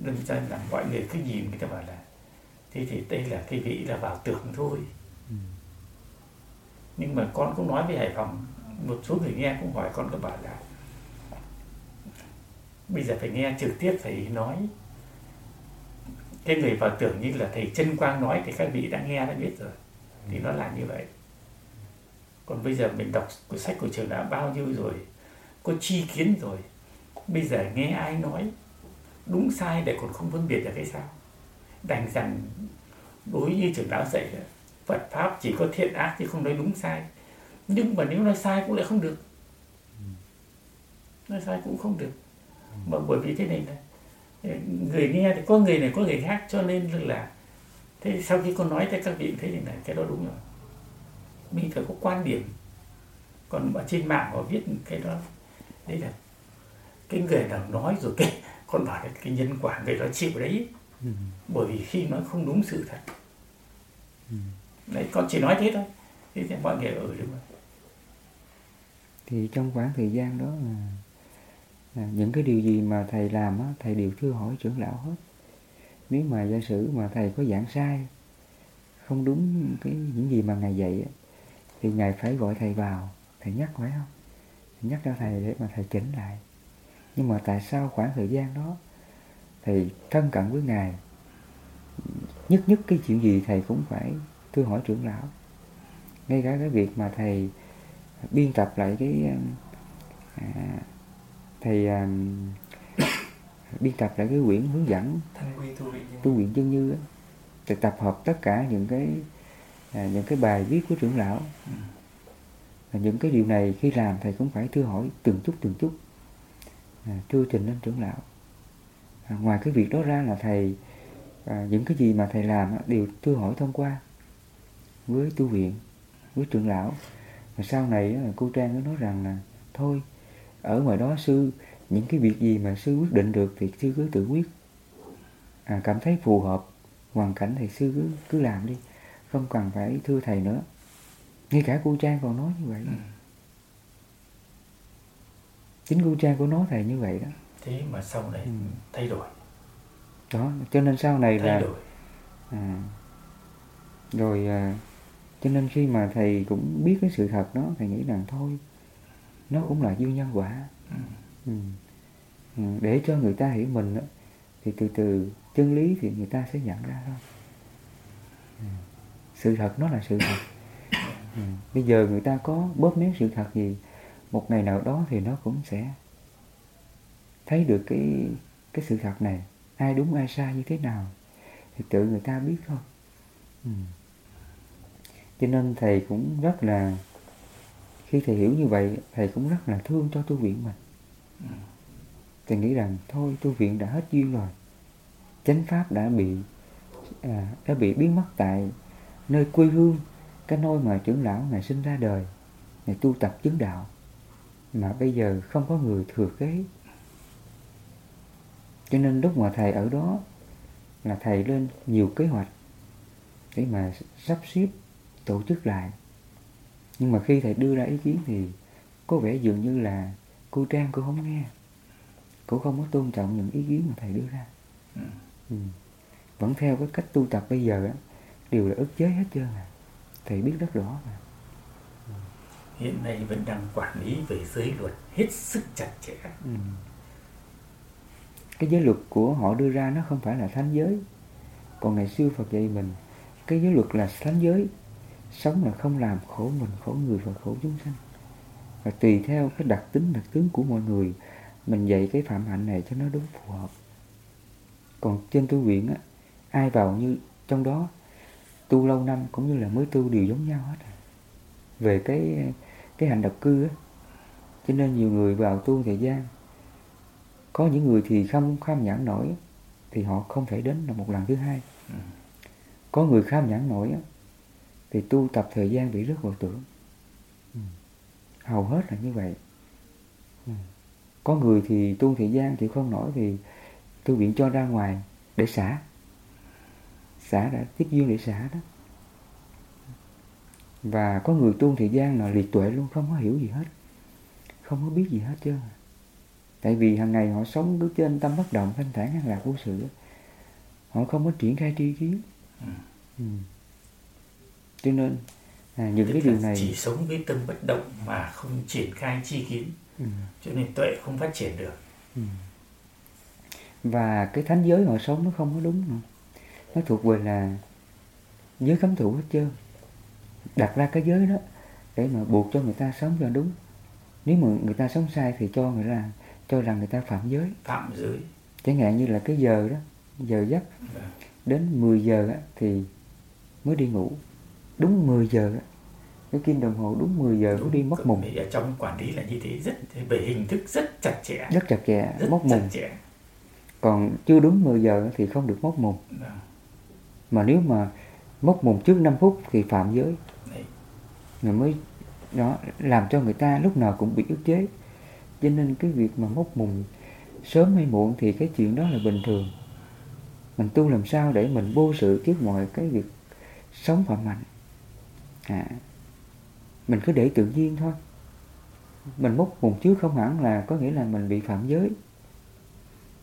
A: đâm ra là mọi người cứ nhìn người ta bảo là thế thì đây là cái vị là vào tưởng thôi.
B: Ừ.
A: nhưng mà con cũng nói với hải phòng một số người nghe cũng hỏi con có bảo là bây giờ phải nghe trực tiếp thầy nói. Cái người vào tưởng như là thầy chân quang nói thì các vị đã nghe đã biết rồi thì nó là như vậy. Còn bây giờ mình đọc của sách của trường đã bao nhiêu rồi có chi kiến rồi bây giờ nghe ai nói đúng sai để còn không phân biệt được cái sao? Đành rằng đối như trưởng đạo dạy Phật pháp chỉ có thiện ác chứ không nói đúng sai. Nhưng mà nếu nói sai cũng lại không được. Nói sai cũng không được. Mà bởi vì thế này là người nghe thì có người này, có người khác, cho nên là thế sau khi con nói tới các vị thấy này, cái đó đúng rồi. Mình phải có quan điểm. Còn ở trên mạng họ viết cái đó, đấy là cái người nào nói rồi cái con bảo là cái nhân quả người đó chịu đấy. Ừ. bởi vì khi nói không đúng sự thật. Ừ. đấy con chỉ nói thế thôi. Thế thì mọi người ở đúng rồi.
B: Thì trong khoảng thời gian đó là, là những cái điều gì mà thầy làm á, thầy đều thưa hỏi trưởng lão hết. Nếu mà giả sử mà thầy có giảng sai không đúng cái những gì mà ngài dạy á, thì ngài phải gọi thầy vào. Thầy nhắc phải không? Thầy nhắc cho thầy để mà thầy chỉnh lại nhưng mà tại sao khoảng thời gian đó thầy thân cận với ngài nhất nhất cái chuyện gì thầy cũng phải thưa hỏi trưởng lão. Ngay cả cái việc mà thầy biên tập lại cái à, thầy à, biên tập lại cái quyển hướng dẫn tu viện chân như thì tập hợp tất cả những cái à, những cái bài viết của trưởng lão. Ừ. và những cái điều này khi làm thầy cũng phải thưa hỏi từng chút từng chút à, trình lên trưởng lão. À, ngoài cái việc đó ra là thầy à, những cái gì mà thầy làm đều thưa hỏi thông qua với tu viện với trưởng lão. Và sau này cô trang nó nói rằng là thôi ở ngoài đó sư những cái việc gì mà sư quyết định được thì sư cứ tự quyết. À, cảm thấy phù hợp hoàn cảnh thì sư cứ cứ làm đi không cần phải thưa thầy nữa. Ngay cả cô trang còn nói như vậy. Ừ chính cô trang của nó thầy như vậy đó
A: thế mà sau này ừ. thay đổi
B: đó cho nên sau này
A: thay
B: là
A: đổi.
B: À, rồi à, cho nên khi mà thầy cũng biết cái sự thật đó thầy nghĩ rằng thôi nó cũng là duyên nhân quả ừ. Ừ. ừ. để cho người ta hiểu mình đó, thì từ từ chân lý thì người ta sẽ nhận ra thôi ừ. sự thật nó là sự thật ừ. bây giờ người ta có bóp méo sự thật gì một ngày nào đó thì nó cũng sẽ thấy được cái cái sự thật này. Ai đúng ai sai như thế nào? Thì tự người ta biết thôi. Ừ. cho nên thầy cũng rất là khi thầy hiểu như vậy thầy cũng rất là thương cho tu viện mình. Ừ. thầy nghĩ rằng thôi tu viện đã hết duyên rồi. Chánh pháp đã bị à, đã bị biến mất tại nơi quê hương cái nơi mà trưởng lão ngài sinh ra đời ngài tu tập chứng đạo mà bây giờ không có người thừa kế cho nên lúc mà thầy ở đó là thầy lên nhiều kế hoạch để mà sắp xếp tổ chức lại nhưng mà khi thầy đưa ra ý kiến thì có vẻ dường như là cô trang cô không nghe cô không có tôn trọng những ý kiến mà thầy đưa ra ừ. Ừ. vẫn theo cái cách tu tập bây giờ á, đều là ức chế hết trơn à thầy biết rất rõ mà
A: ừ hiện nay vẫn đang quản lý về giới luật hết sức chặt chẽ. Ừ.
B: cái giới luật của họ đưa ra nó không phải là thánh giới. Còn ngày xưa Phật dạy mình, cái giới luật là thánh giới. Sống là không làm khổ mình, khổ người và khổ chúng sanh. Và tùy theo cái đặc tính, đặc tướng của mọi người, mình dạy cái phạm hạnh này cho nó đúng phù hợp. Còn trên tu viện á, ai vào như trong đó, tu lâu năm cũng như là mới tu đều giống nhau hết à. về cái cái hành độc cư á cho nên nhiều người vào tu thời gian, có những người thì không kham nhẫn nổi, thì họ không thể đến là một lần thứ hai ừ. có người kham nhẫn nổi thì tu tập thời gian bị rớt vào tưởng ừ. hầu hết là như vậy ừ. có người thì tu thời gian chịu không nổi thì tu viện cho ra ngoài để xả xả đã tiết duyên để xả đó và có người tu thời gian là liệt tuệ luôn không có hiểu gì hết. Không có biết gì hết trơn tại vì hàng ngày họ sống cứ trên tâm bất động thanh thản an lạc vô sự. Họ không có triển khai tri kiến ừ. Ừ. Cho nên à, những Tức cái điều này
A: chỉ sống với tâm bất động mà không triển khai chi kiến. Ừ. cho nên tuệ không phát triển được. Ừ.
B: và cái thánh giới họ sống nó không có đúng nữa. Nó thuộc về là giới cấm thủ hết trơn đặt ra cái giới đó để mà buộc cho người ta sống cho đúng. Nếu mà người ta sống sai thì cho người là cho rằng người ta phạm giới.
A: Phạm giới.
B: Chẳng hạn như là cái giờ đó giờ giấc.
A: Vâng.
B: đến 10 giờ thì mới đi ngủ. Đúng 10 giờ cái kim đồng hồ đúng 10 giờ mới đi móc mùng.
A: Ở trong quản lý là như thế rất về hình thức rất chặt chẽ.
B: Rất chặt chẽ
A: rất chặt
B: mùng.
A: chẽ.
B: Còn chưa đúng 10 giờ thì không được móc mùng.
A: Vâng.
B: mà nếu mà móc mùng trước 5 phút thì phạm giới rồi mới đó làm cho người ta lúc nào cũng bị ức chế. Cho nên cái việc mà mốc mùng sớm hay muộn thì cái chuyện đó là bình thường. Mình tu làm sao để mình vô sự trước mọi cái việc sống phạm mạnh, à, mình cứ để tự nhiên thôi. Mình mốc mùng trước không hẳn là có nghĩa là mình bị phạm giới.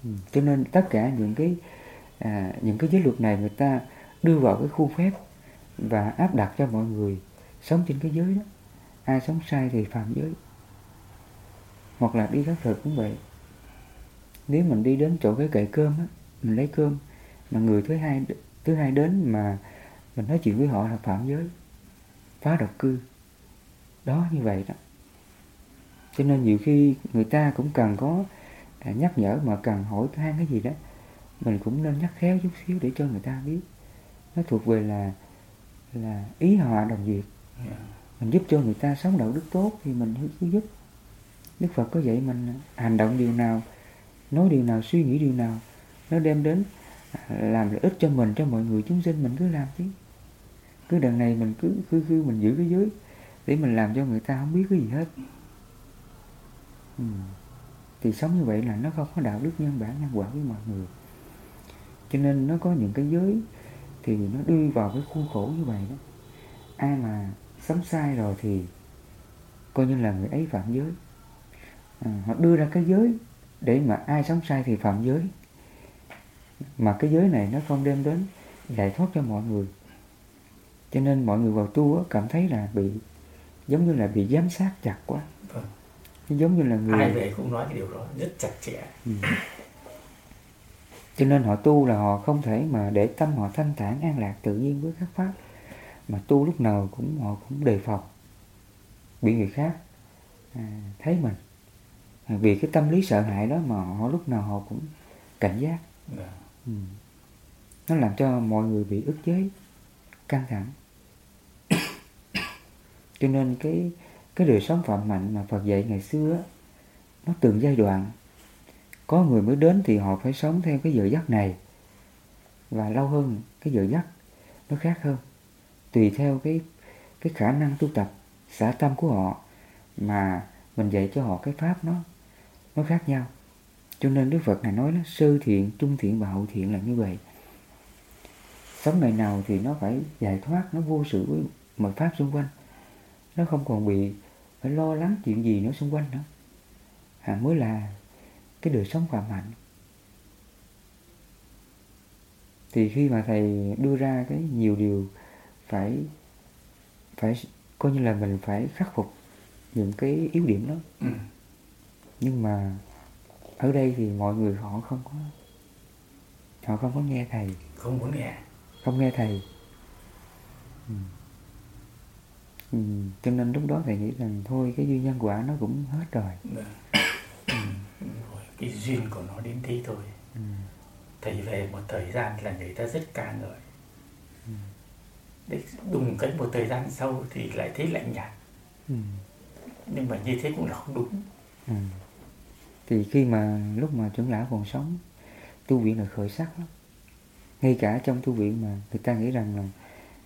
B: Ừ, cho nên tất cả những cái à, những cái giới luật này người ta đưa vào cái khuôn phép và áp đặt cho mọi người sống trên cái giới đó. Ai sống sai thì phạm giới. Hoặc là đi khất thực cũng vậy. Nếu mình đi đến chỗ cái kệ cơm á, mình lấy cơm, mà người thứ hai thứ hai đến mà mình nói chuyện với họ là phạm giới, phá độc cư. Đó, như vậy đó. Cho nên nhiều khi người ta cũng cần có à, nhắc nhở mà cần hỏi han cái gì đó, mình cũng nên nhắc khéo chút xíu để cho người ta biết. Nó thuộc về là là ý hòa đồng việc mình giúp cho người ta sống đạo đức tốt thì mình cứ giúp. Đức phật có vậy mình hành động điều nào, nói điều nào, suy nghĩ điều nào, nó đem đến à, làm lợi ích cho mình, cho mọi người chúng sinh, mình cứ làm chứ cứ đằng này mình cứ cứ cứ mình giữ cái giới để mình làm cho người ta không biết cái gì hết. Ừ. thì sống như vậy là nó không có đạo đức nhân bản, nhân quả với mọi người. Cho nên nó có những cái giới thì nó đi vào cái khuôn khổ như vậy đó. Ai mà sống sai rồi thì coi như là người ấy phạm giới. À, họ đưa ra cái giới để mà ai sống sai thì phạm giới. Mà cái giới này nó không đem đến giải thoát cho mọi người. Cho nên mọi người vào tu cảm thấy là bị giống như là bị giám sát chặt quá.
A: Vâng.
B: giống như là người
A: ai về cũng nói cái điều đó rất chặt chẽ.
B: Cho nên họ tu là họ không thể mà để tâm họ thanh thản an lạc tự nhiên với các pháp mà tu lúc nào cũng họ cũng đề phòng. Bị người khác à, thấy mình. À, vì cái tâm lý sợ hãi đó mà họ lúc nào họ cũng cảnh giác.
A: Vâng.
B: ừ. nó làm cho mọi người bị ức chế căng thẳng. Cho nên cái cái đời sống phạm mạnh mà Phật dạy ngày xưa nó từng giai đoạn. Có người mới đến thì họ phải sống theo cái giờ giấc này. Và lâu hơn cái giờ giấc nó khác hơn tùy theo cái cái khả năng tu tập xả tâm của họ mà mình dạy cho họ cái pháp nó nó khác nhau. Cho nên Đức Phật này nói là sơ thiện trung thiện và hậu thiện là như vậy. Sống ngày nào thì nó phải giải thoát nó vô sự với mọi pháp xung quanh. Nó không còn bị phải lo lắng chuyện gì nữa xung quanh nữa. À, mới là cái đời sống phạm hạnh. Thì khi mà thầy đưa ra cái nhiều điều phải phải coi như là mình phải khắc phục những cái yếu điểm đó
A: Ừ.
B: nhưng mà ở đây thì mọi người họ không có họ không có nghe thầy
A: không muốn nghe
B: không nghe thầy ừ. Ừ, cho nên lúc đó thầy nghĩ rằng thôi cái duyên nhân quả nó cũng hết rồi
A: Vâng. Ừ. Rồi, cái duyên của nó đến thế thôi
B: ừ.
A: thầy về một thời gian là người ta rất ca ngợi Đấy, đùng cái một thời gian sau thì lại thấy lạnh nhạt.
B: Ừ.
A: nhưng mà như thế cũng là không đúng.
B: Ừ. thì khi mà lúc mà trưởng lão còn sống tu viện là khởi sắc lắm. Ngay cả trong tu viện mà người ta nghĩ rằng là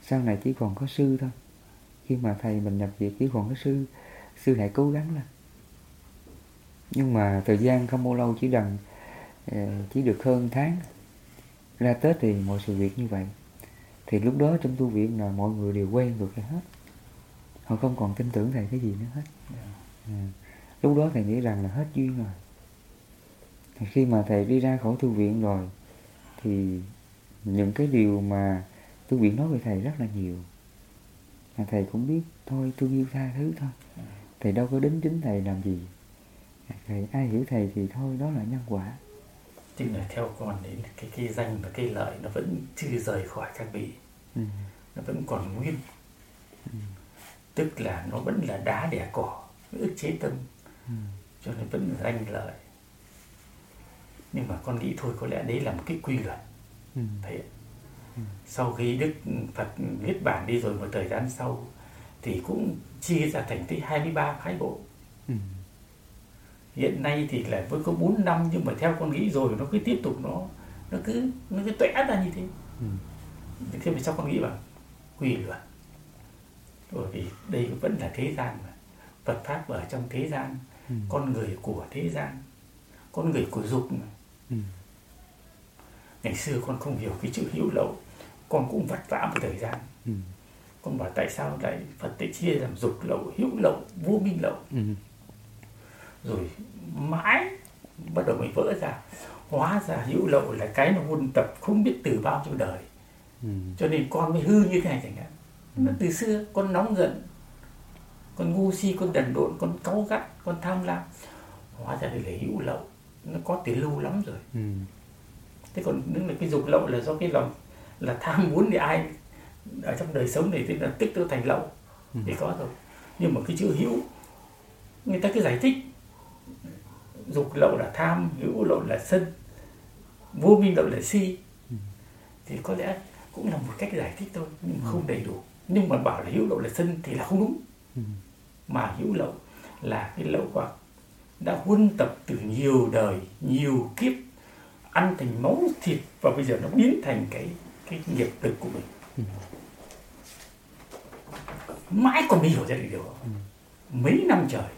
B: sau này chỉ còn có sư thôi. Khi mà thầy mình nhập viện chỉ còn có sư sư lại cố gắng lên. Nhưng mà thời gian không bao lâu chỉ rằng ờ, chỉ được hơn tháng. Ra tết thì mọi sự việc như vậy thì lúc đó trong tu viện là mọi người đều quen được rồi hết. Họ không còn tin tưởng thầy cái gì nữa hết. Ừ. lúc đó thầy nghĩ rằng là hết duyên rồi. Thì khi mà thầy đi ra khỏi tu viện rồi thì những cái điều mà tu viện nói về thầy rất là nhiều. Mà thầy cũng biết thôi tôi yêu tha thứ thôi. Thầy đâu có đính chính thầy làm gì. Thầy ai hiểu thầy thì thôi đó là nhân quả
A: tức là theo con đến cái cái danh và cái lợi nó vẫn chưa rời khỏi các vị
B: ừ.
A: nó vẫn còn nguyên. Tức là nó vẫn là đá đẻ cỏ ức chế tâm.
B: Ừ.
A: cho nên vẫn là danh lợi. Nhưng mà con nghĩ thôi có lẽ đấy là một cái quy luật.
B: Ừ.
A: thế sau khi đức phật niết bản đi rồi một thời gian sau thì cũng chia ra thành tới 23 phái bộ.
B: Ừ.
A: hiện nay thì là với có 4 năm nhưng mà theo con nghĩ rồi nó cứ tiếp tục nó nó cứ nó cứ tuẽ ra như thế
B: Ừ.
A: thế vì sao con nghĩ bằng quy luật bởi vì đây vẫn là thế gian mà Phật pháp ở trong thế gian
B: Ừ.
A: con người của thế gian con người của dục mà
B: Ừ.
A: ngày xưa con không hiểu cái chữ hữu lậu con cũng vất vả một thời gian
B: Ừ.
A: con bảo tại sao lại Phật lại chia làm dục lậu hữu lậu vô minh lậu
B: Ừ.
A: rồi mãi bắt đầu mới vỡ ra. Hóa ra hữu lậu là cái nó huân tập không biết từ bao nhiêu đời.
B: Ừ.
A: cho nên con mới hư như thế này chẳng hạn. Nó từ xưa con nóng giận con ngu si con đần độn con cáu gắt con tham lam. Hóa ra đây là hữu lậu nó có từ lâu lắm rồi.
B: Ừ.
A: thế còn nếu là cái dục lậu là do cái lòng là tham muốn thì ai ở trong đời sống này thì là tích nó thành lậu thì có rồi nhưng mà cái chữ hữu người ta cứ giải thích dục lậu là tham hữu lậu là sân vô minh lậu là si. Thì có lẽ cũng là một cách giải thích thôi nhưng mà không đầy đủ. Nhưng mà bảo là hữu lậu là sân thì là không đúng.
B: Ừ.
A: mà hữu lậu là cái lậu hoặc đã huân tập từ nhiều đời nhiều kiếp ăn thành máu thịt và bây giờ nó biến thành cái cái nghiệp lực của mình. Mãi còn mới hiểu ra được điều đó. Mấy năm trời.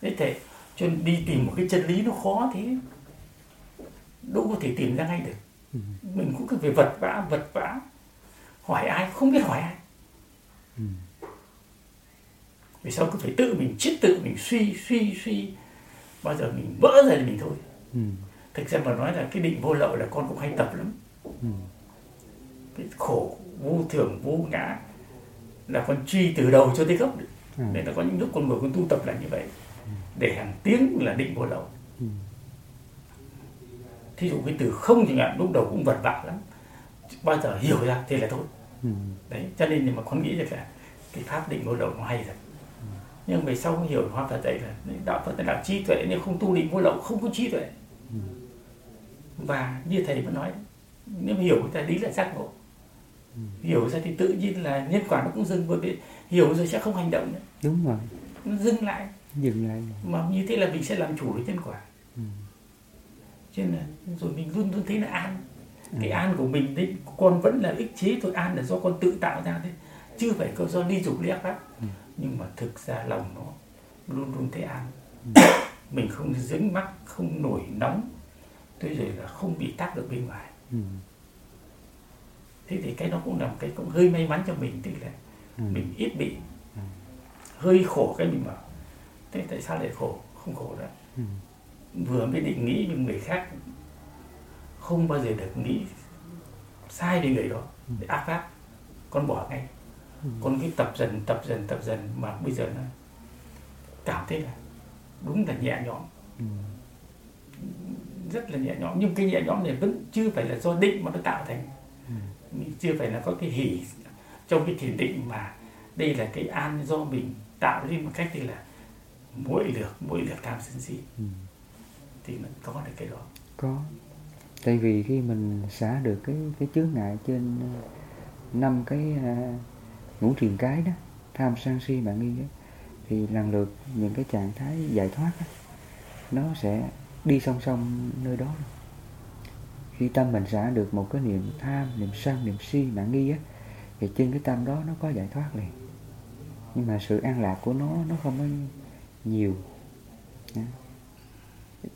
A: Thế thế cho nên đi tìm một cái chân lý nó khó thế. Đâu có thể tìm ra ngay được. Mình cũng cứ phải vật vã vật vã. Hỏi ai không biết hỏi ai.
B: Ừ.
A: vì sao cứ phải tự mình chết tự mình suy suy suy. Bao giờ mình vỡ ra thì mình thôi.
B: Ừ.
A: thực ra mà nói là cái định vô lậu là con cũng hay tập lắm.
B: Ừ.
A: cái khổ vô thường vô ngã là con truy từ đầu cho tới gốc được.
B: Ừ.
A: nên là có những lúc con ngồi con tu tập là như vậy để hàng tiếng là định vô lậu. Thí dụ cái từ không chẳng hạn lúc đầu cũng vật vã lắm bao giờ hiểu ra thì là thôi. Đấy cho nên nhưng mà con nghĩ được là cái pháp định vô lậu nó hay rồi nhưng về sau hiểu hoa Phật dạy là đạo Phật là đạo trí tuệ nếu không tu định vô lậu không có trí tuệ. Và như thầy vẫn nói nếu hiểu ra đấy là giác ngộ. Hiểu ra thì tự nhiên là nhân quả nó cũng dừng bởi vì hiểu rồi sẽ không hành động nữa.
B: Đúng rồi.
A: Nó dừng lại
B: dừng lại.
A: Mà như thế là mình sẽ làm chủ được nhân quả.
B: Ừ.
A: cho nên là rồi mình luôn luôn thấy là an. Cái an của mình đấy con vẫn là ích chế thôi an là do con tự tạo ra đấy chưa phải có do ly dục ly ác pháp nhưng mà thực ra lòng nó luôn luôn thấy an. Mình không dính mắc không nổi nóng. Thế rồi là không bị tác động bên ngoài.
B: Ừ.
A: thế thì cái đó cũng là một cái cũng hơi may mắn cho mình tức là
B: Ừ.
A: mình ít bị. Hơi khổ cái mình bảo thế tại sao lại khổ? Không khổ nữa
B: Ừ.
A: vừa mới định nghĩ nhưng người khác không bao giờ được nghĩ sai về người đó. Để ác pháp con bỏ ngay. Con cứ tập dần tập dần tập dần mà bây giờ nó cảm thấy là đúng là nhẹ nhõm.
B: Ừ.
A: rất là nhẹ nhõm. Nhưng cái nhẹ nhõm này vẫn chưa phải là do định mà nó tạo thành. Mình chưa phải là có cái hỉ trong cái thiền định mà đây là cái an do mình tạo lên một cách thì là mỗi lược mỗi lược tham sân si
B: Ừ.
A: thì nó có được cái đó.
B: Có. Tại vì khi mình xả được cái cái chướng ngại trên ờ, năm cái à, ngũ triền cái đó tham sân si mạng nghi á, thì lần lượt những cái trạng thái giải thoát á, nó sẽ đi song song nơi đó. Khi tâm mình xả được một cái niệm tham niệm sân niệm si mạng nghi á thì trên cái tâm đó nó có giải thoát liền. Nhưng mà sự an lạc của nó nó không có nhiều. Đó.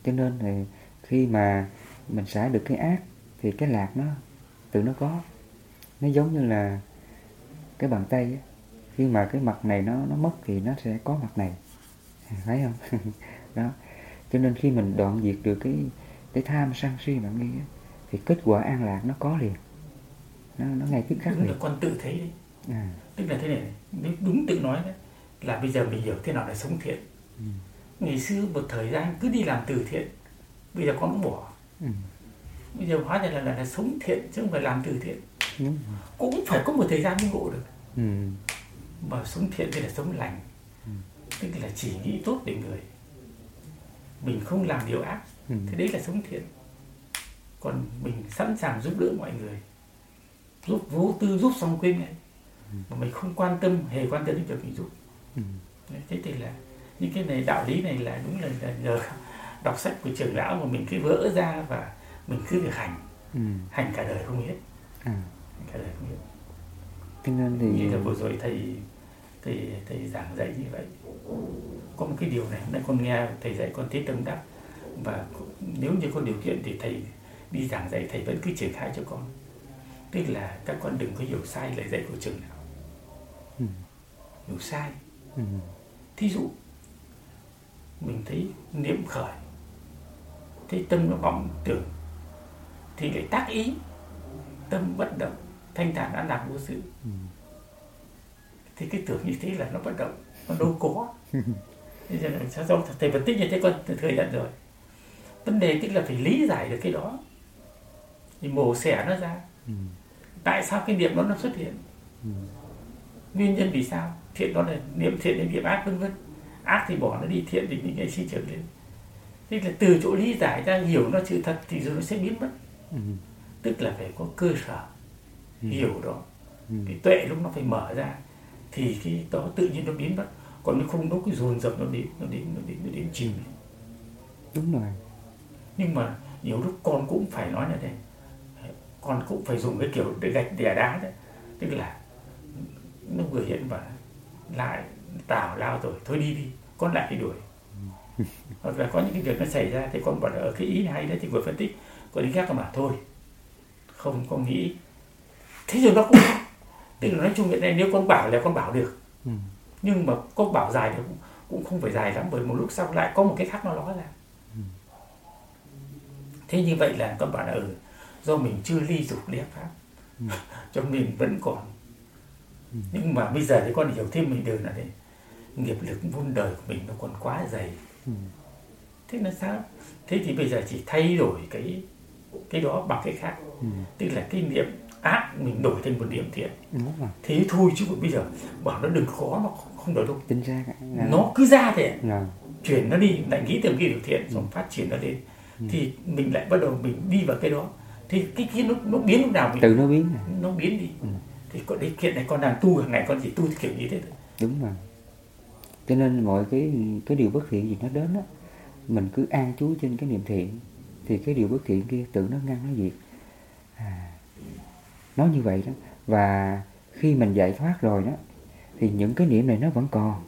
B: cho nên thì khi mà mình xả được cái ác thì cái lạc nó tự nó có. Nó giống như là cái bàn tay á. Khi mà cái mặt này nó nó mất thì nó sẽ có mặt này. Thấy không? Đó. Cho nên khi mình đoạn diệt được cái cái tham sân si mạng nghi á, thì kết quả an lạc nó có liền. Nó nó ngay tức khắc
A: đúng là
B: liền.
A: con tự thấy đấy
B: à,
A: tức là thế này nếu đúng tự nói đấy là bây giờ mình hiểu thế nào là sống thiện
B: Ừ.
A: ngày xưa một thời gian cứ đi làm từ thiện bây giờ con cũng bỏ
B: ừ.
A: bây giờ hóa ra là, là là sống thiện chứ không phải làm từ thiện
B: đúng
A: cũng phải có một thời gian mới ngộ được
B: ừ.
A: mà sống thiện thì là sống lành
B: Ừ.
A: tức là chỉ nghĩ tốt về người mình không làm điều ác
B: Ừ.
A: thì đấy là sống thiện còn mình sẵn sàng giúp đỡ mọi người giúp vô tư giúp xong quên ngay mà mình không quan tâm hề quan tâm đến việc mình giúp
B: Ừ.
A: Thế thì là những cái này đạo lý này là đúng là, là nhờ đọc sách của trưởng lão mà mình cứ vỡ ra và mình cứ việc hành
B: Ừ.
A: hành cả đời không hết
B: À.
A: hành cả đời không hết
B: cho nên thì
A: như là vừa rồi thầy thầy thầy giảng dạy như vậy có một cái điều này hôm nay con nghe thầy dạy con thấy tâm đắc và nếu như có điều kiện thì thầy đi giảng dạy thầy vẫn cứ triển khai cho con tức là các con đừng có hiểu sai lời dạy của trường nào
B: Ừ.
A: hiểu sai
B: ừ.
A: thí dụ mình thấy niệm khởi thấy tâm nó vọng tưởng thì lại tác ý tâm bất động thanh thản an lạc vô sự.
B: Ừ.
A: thì cái tưởng như thế là nó bất động nó đâu có. Thế cho nên sao sao thầy phân tích như thế con thừa nhận rồi. Vấn đề tức là phải lý giải được cái đó. Thì mổ xẻ nó ra.
B: Ừ.
A: tại sao cái niệm đó nó xuất hiện?
B: Ừ.
A: nguyên nhân vì sao? Thiện đó là niệm thiện hay niệm ác vân vân ác thì bỏ nó đi thiện thì mình lại sinh trưởng lên thế là từ chỗ lý giải ra hiểu nó sự thật thì rồi nó sẽ biến mất.
B: Ừ.
A: tức là phải có cơ sở
B: Ừ.
A: hiểu đó.
B: Ừ.
A: cái tuệ lúc nó phải mở ra thì cái đó tự nhiên nó biến mất. Còn nếu không nó cứ dồn dập nó đến nó đến nó đến nó đến chìm.
B: Đúng rồi.
A: Nhưng mà nhiều lúc con cũng phải nói là đây con cũng phải dùng cái kiểu để gạch đè đá đấy tức là nó vừa hiện và lại tào lao rồi thôi đi đi con lại phải đuổi. Hoặc là có những cái việc nó xảy ra thì con bảo là ở cái ý hay đấy thì vừa phân tích còn ý khác con bảo thôi. Không có nghĩ. Thế rồi nó cũng tức là nói chung hiện nay nếu con bảo là con bảo được.
B: Ừ.
A: nhưng mà con bảo dài thì cũng, cũng không phải dài lắm bởi một lúc sau lại có một cái khác nó ló ra. Thế như vậy là con bảo là ừ do mình chưa ly dục lý pháp
B: Ừ.
A: cho mình vẫn còn.
B: Ừ.
A: nhưng mà bây giờ thì con hiểu thêm mình được là thế nghiệp lực vun đời của mình nó còn quá dày.
B: Ừ.
A: thế là sao? Thế thì bây giờ chỉ thay đổi cái cái đó bằng cái khác.
B: Ừ.
A: tức là cái niệm ác mình đổi thành một niệm thiện.
B: Đúng rồi.
A: Thế thôi chứ còn bây giờ bảo nó đừng khó nó không đổi đâu.
B: Chính xác là
A: nó cứ ra thế.
B: Là
A: chuyển nó đi lại nghĩ từ cái điều thiện
B: Ừ.
A: xong phát triển nó lên. Thì mình lại bắt đầu mình đi vào cái đó. Thì cái kia nó nó biến lúc nào mình
B: tự nó biến
A: nó biến đi.
B: Ừ.
A: thì có đấy hiện nay con đang tu hàng ngày con chỉ tu kiểu như thế thôi.
B: Đúng rồi cho nên mọi cái cái điều bất thiện gì nó đến á mình cứ an trú trên cái niệm thiện thì cái điều bất thiện kia tự nó ngăn nó diệt. À, nói như vậy đó. Và khi mình giải thoát rồi đó thì những cái niệm này nó vẫn còn.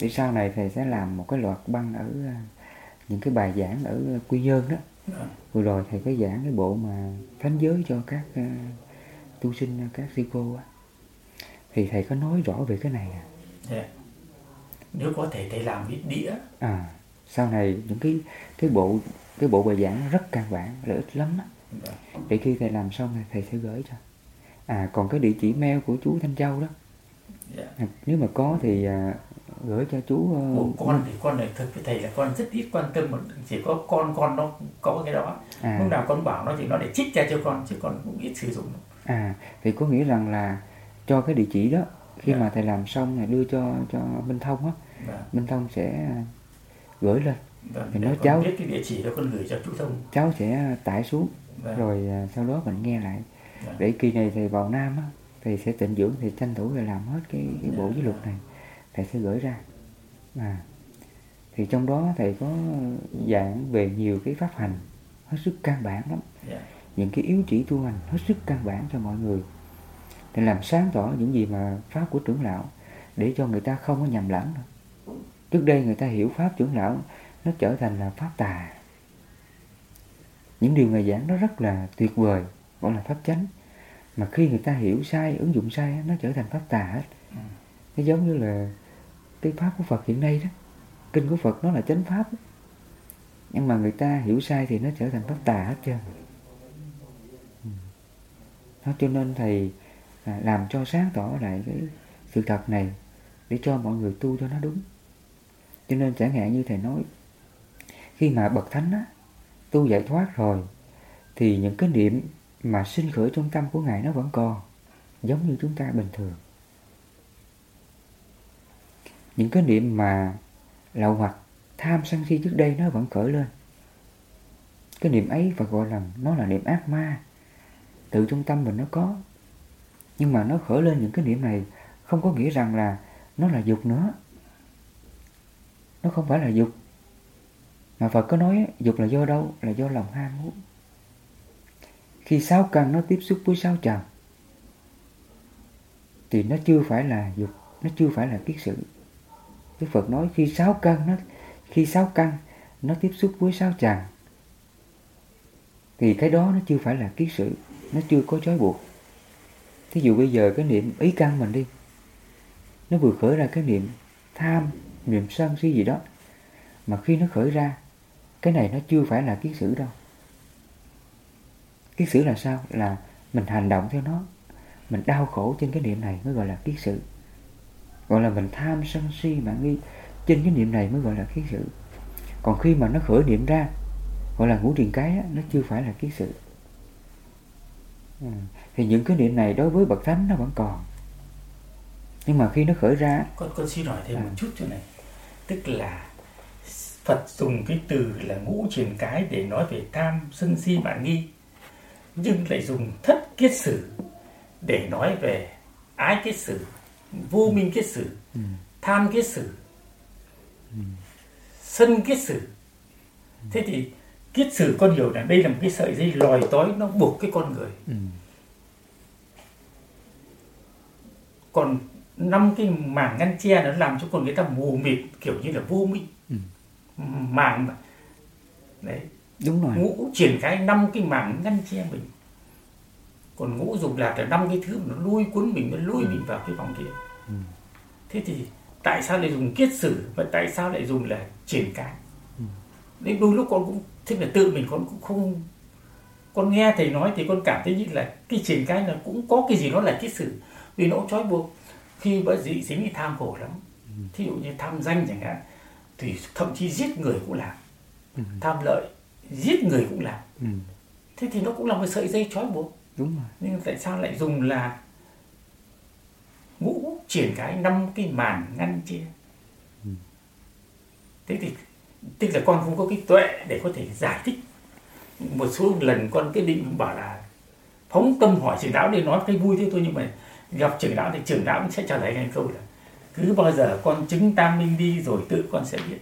B: Để sau này thầy sẽ làm một cái loạt băng ở à, những cái bài giảng ở quy nhơn đó. Vừa rồi thầy có giảng cái bộ mà thánh giới cho các uh, tu sinh à, các sư cô á thì thầy có nói rõ về cái này à.
A: Dạ. nếu có thể thầy làm ít đĩa.
B: À sau này những cái cái bộ cái bộ bài giảng rất căn bản lợi ích lắm á. Để khi thầy làm xong thì thầy sẽ gửi cho. À còn cái địa chỉ mail của chú Thanh Châu đó.
A: Dạ.
B: à, nếu mà có thì à, gửi cho chú ờ,
A: của con thì con này thực với thầy là con rất ít quan tâm mà chỉ có con con nó có cái đó.
B: À,
A: lúc nào con bảo nó thì nó để trích ra cho con chứ con cũng ít sử dụng.
B: À thì có nghĩa rằng là cho cái địa chỉ đó khi
A: Dạ.
B: mà thầy làm xong này đưa cho cho Minh Thông á
A: Vâng.
B: Minh Thông sẽ à, gửi lên
A: Vâng.
B: Thì nói cháu-
A: biết cái địa chỉ đó con gửi cho chú thông
B: cháu sẽ tải xuống
A: Vâng.
B: rồi à, sau đó mình nghe lại
A: Vâng.
B: để kỳ này thầy vào Nam á thầy sẽ tịnh dưỡng thì tranh thủ rồi làm hết cái, cái bộ giới luật này thầy sẽ gửi ra à thì trong đó thầy có giảng về nhiều cái pháp hành hết sức căn bản lắm
A: Dạ.
B: những cái yếu chỉ tu hành hết sức căn bản cho mọi người để làm sáng tỏ những gì mà pháp của trưởng lão, để cho người ta không có nhầm lẫn. Trước đây người ta hiểu pháp trưởng lão, nó trở thành là pháp tà. Những điều ngài giảng nó rất là tuyệt vời, gọi là pháp chánh. Mà khi người ta hiểu sai, ứng dụng sai, nó trở thành pháp tà hết. Nó giống như là cái pháp của Phật hiện nay đó. Kinh của Phật nó là chánh pháp. Nhưng mà người ta hiểu sai thì nó trở thành pháp tà hết trơn. Ừ. Nó cho nên thầy à, làm cho sáng tỏ lại cái sự thật này để cho mọi người tu cho nó đúng. Cho nên chẳng hạn như thầy nói khi mà bậc thánh á tu giải thoát rồi thì những cái niệm mà sinh khởi trong tâm của ngài nó vẫn còn giống như chúng ta bình thường. Những cái niệm mà lậu hoặc tham sân si trước đây nó vẫn khởi lên. Cái niệm ấy phải gọi là nó là niệm ác ma. Tự trong tâm mình nó có nhưng mà nó khởi lên những cái niệm này, không có nghĩa rằng là nó là dục nữa. Nó không phải là dục. Mà Phật có nói, dục là do đâu? Là do lòng ham muốn. Khi sáu căn nó tiếp xúc với sáu trần, thì nó chưa phải là dục, nó chưa phải là kiết sử Đức Phật nói khi sáu căn nó, khi sáu căn nó tiếp xúc với sáu trần, thì cái đó nó chưa phải là kiết sử nó chưa có trói buộc thí dụ bây giờ cái niệm ý căn mình đi. Nó vừa khởi ra cái niệm tham, niệm sân si gì đó. Mà khi nó khởi ra, cái này nó chưa phải là kiết sử đâu. Kiết sử là sao? Là mình hành động theo nó. Mình đau khổ trên cái niệm này mới gọi là kiết sử gọi là mình tham, sân, si, mạng nghi trên cái niệm này mới gọi là kiết sử còn khi mà nó khởi niệm ra, gọi là ngũ triền cái nó chưa phải là kiết sử ừ thì những cái niệm này đối với bậc thánh nó vẫn còn nhưng mà khi nó khởi ra
A: con con xin hỏi thêm à. một chút chỗ này tức là Phật dùng cái từ là ngũ truyền cái để nói về tham sân si mạng nghi nhưng lại dùng thất kiết sử để nói về ái kiết sử vô minh kiết sử ừ. tham kiết sử ừ. sân kiết sử thế thì kiết sử con hiểu là đây là một cái sợi dây lòi tói nó buộc cái con người ừ. Còn năm cái mảng ngăn che nó làm cho con người ta mù mịt kiểu như là vô minh ừ. mảng đấy
B: đúng rồi
A: ngũ triển khai năm cái mảng ngăn che mình còn ngũ dục lạc là năm cái thứ mà nó lôi cuốn mình nó lôi ừ. mình vào cái vòng kia ừ. thế thì tại sao lại dùng kiết sử và tại sao lại dùng là triển cái ừ. đến đôi lúc con cũng thế là tự mình con cũng không con nghe thầy nói thì con cảm thấy như là cái triển cái là cũng có cái gì đó là kiết sử vì nó trói buộc. Khi bởi dị dính thì tham khổ lắm. Ừ. thí dụ như tham danh chẳng hạn thì thậm chí giết người cũng làm. Ừ. tham lợi giết người cũng làm. Ừ. thế thì nó cũng là một sợi dây trói buộc.
B: Đúng rồi.
A: Nhưng tại sao lại dùng là ngũ triển cái năm cái màn ngăn chia? Thế thì tức là con không có cái tuệ để có thể giải thích. Một số lần con cái định bảo là phóng tâm hỏi trưởng lão để nói cái vui thế thôi nhưng mà gặp trưởng lão thì trưởng lão cũng sẽ trả lời ngay câu là, cứ bao giờ con chứng tam minh đi rồi tự con sẽ biết.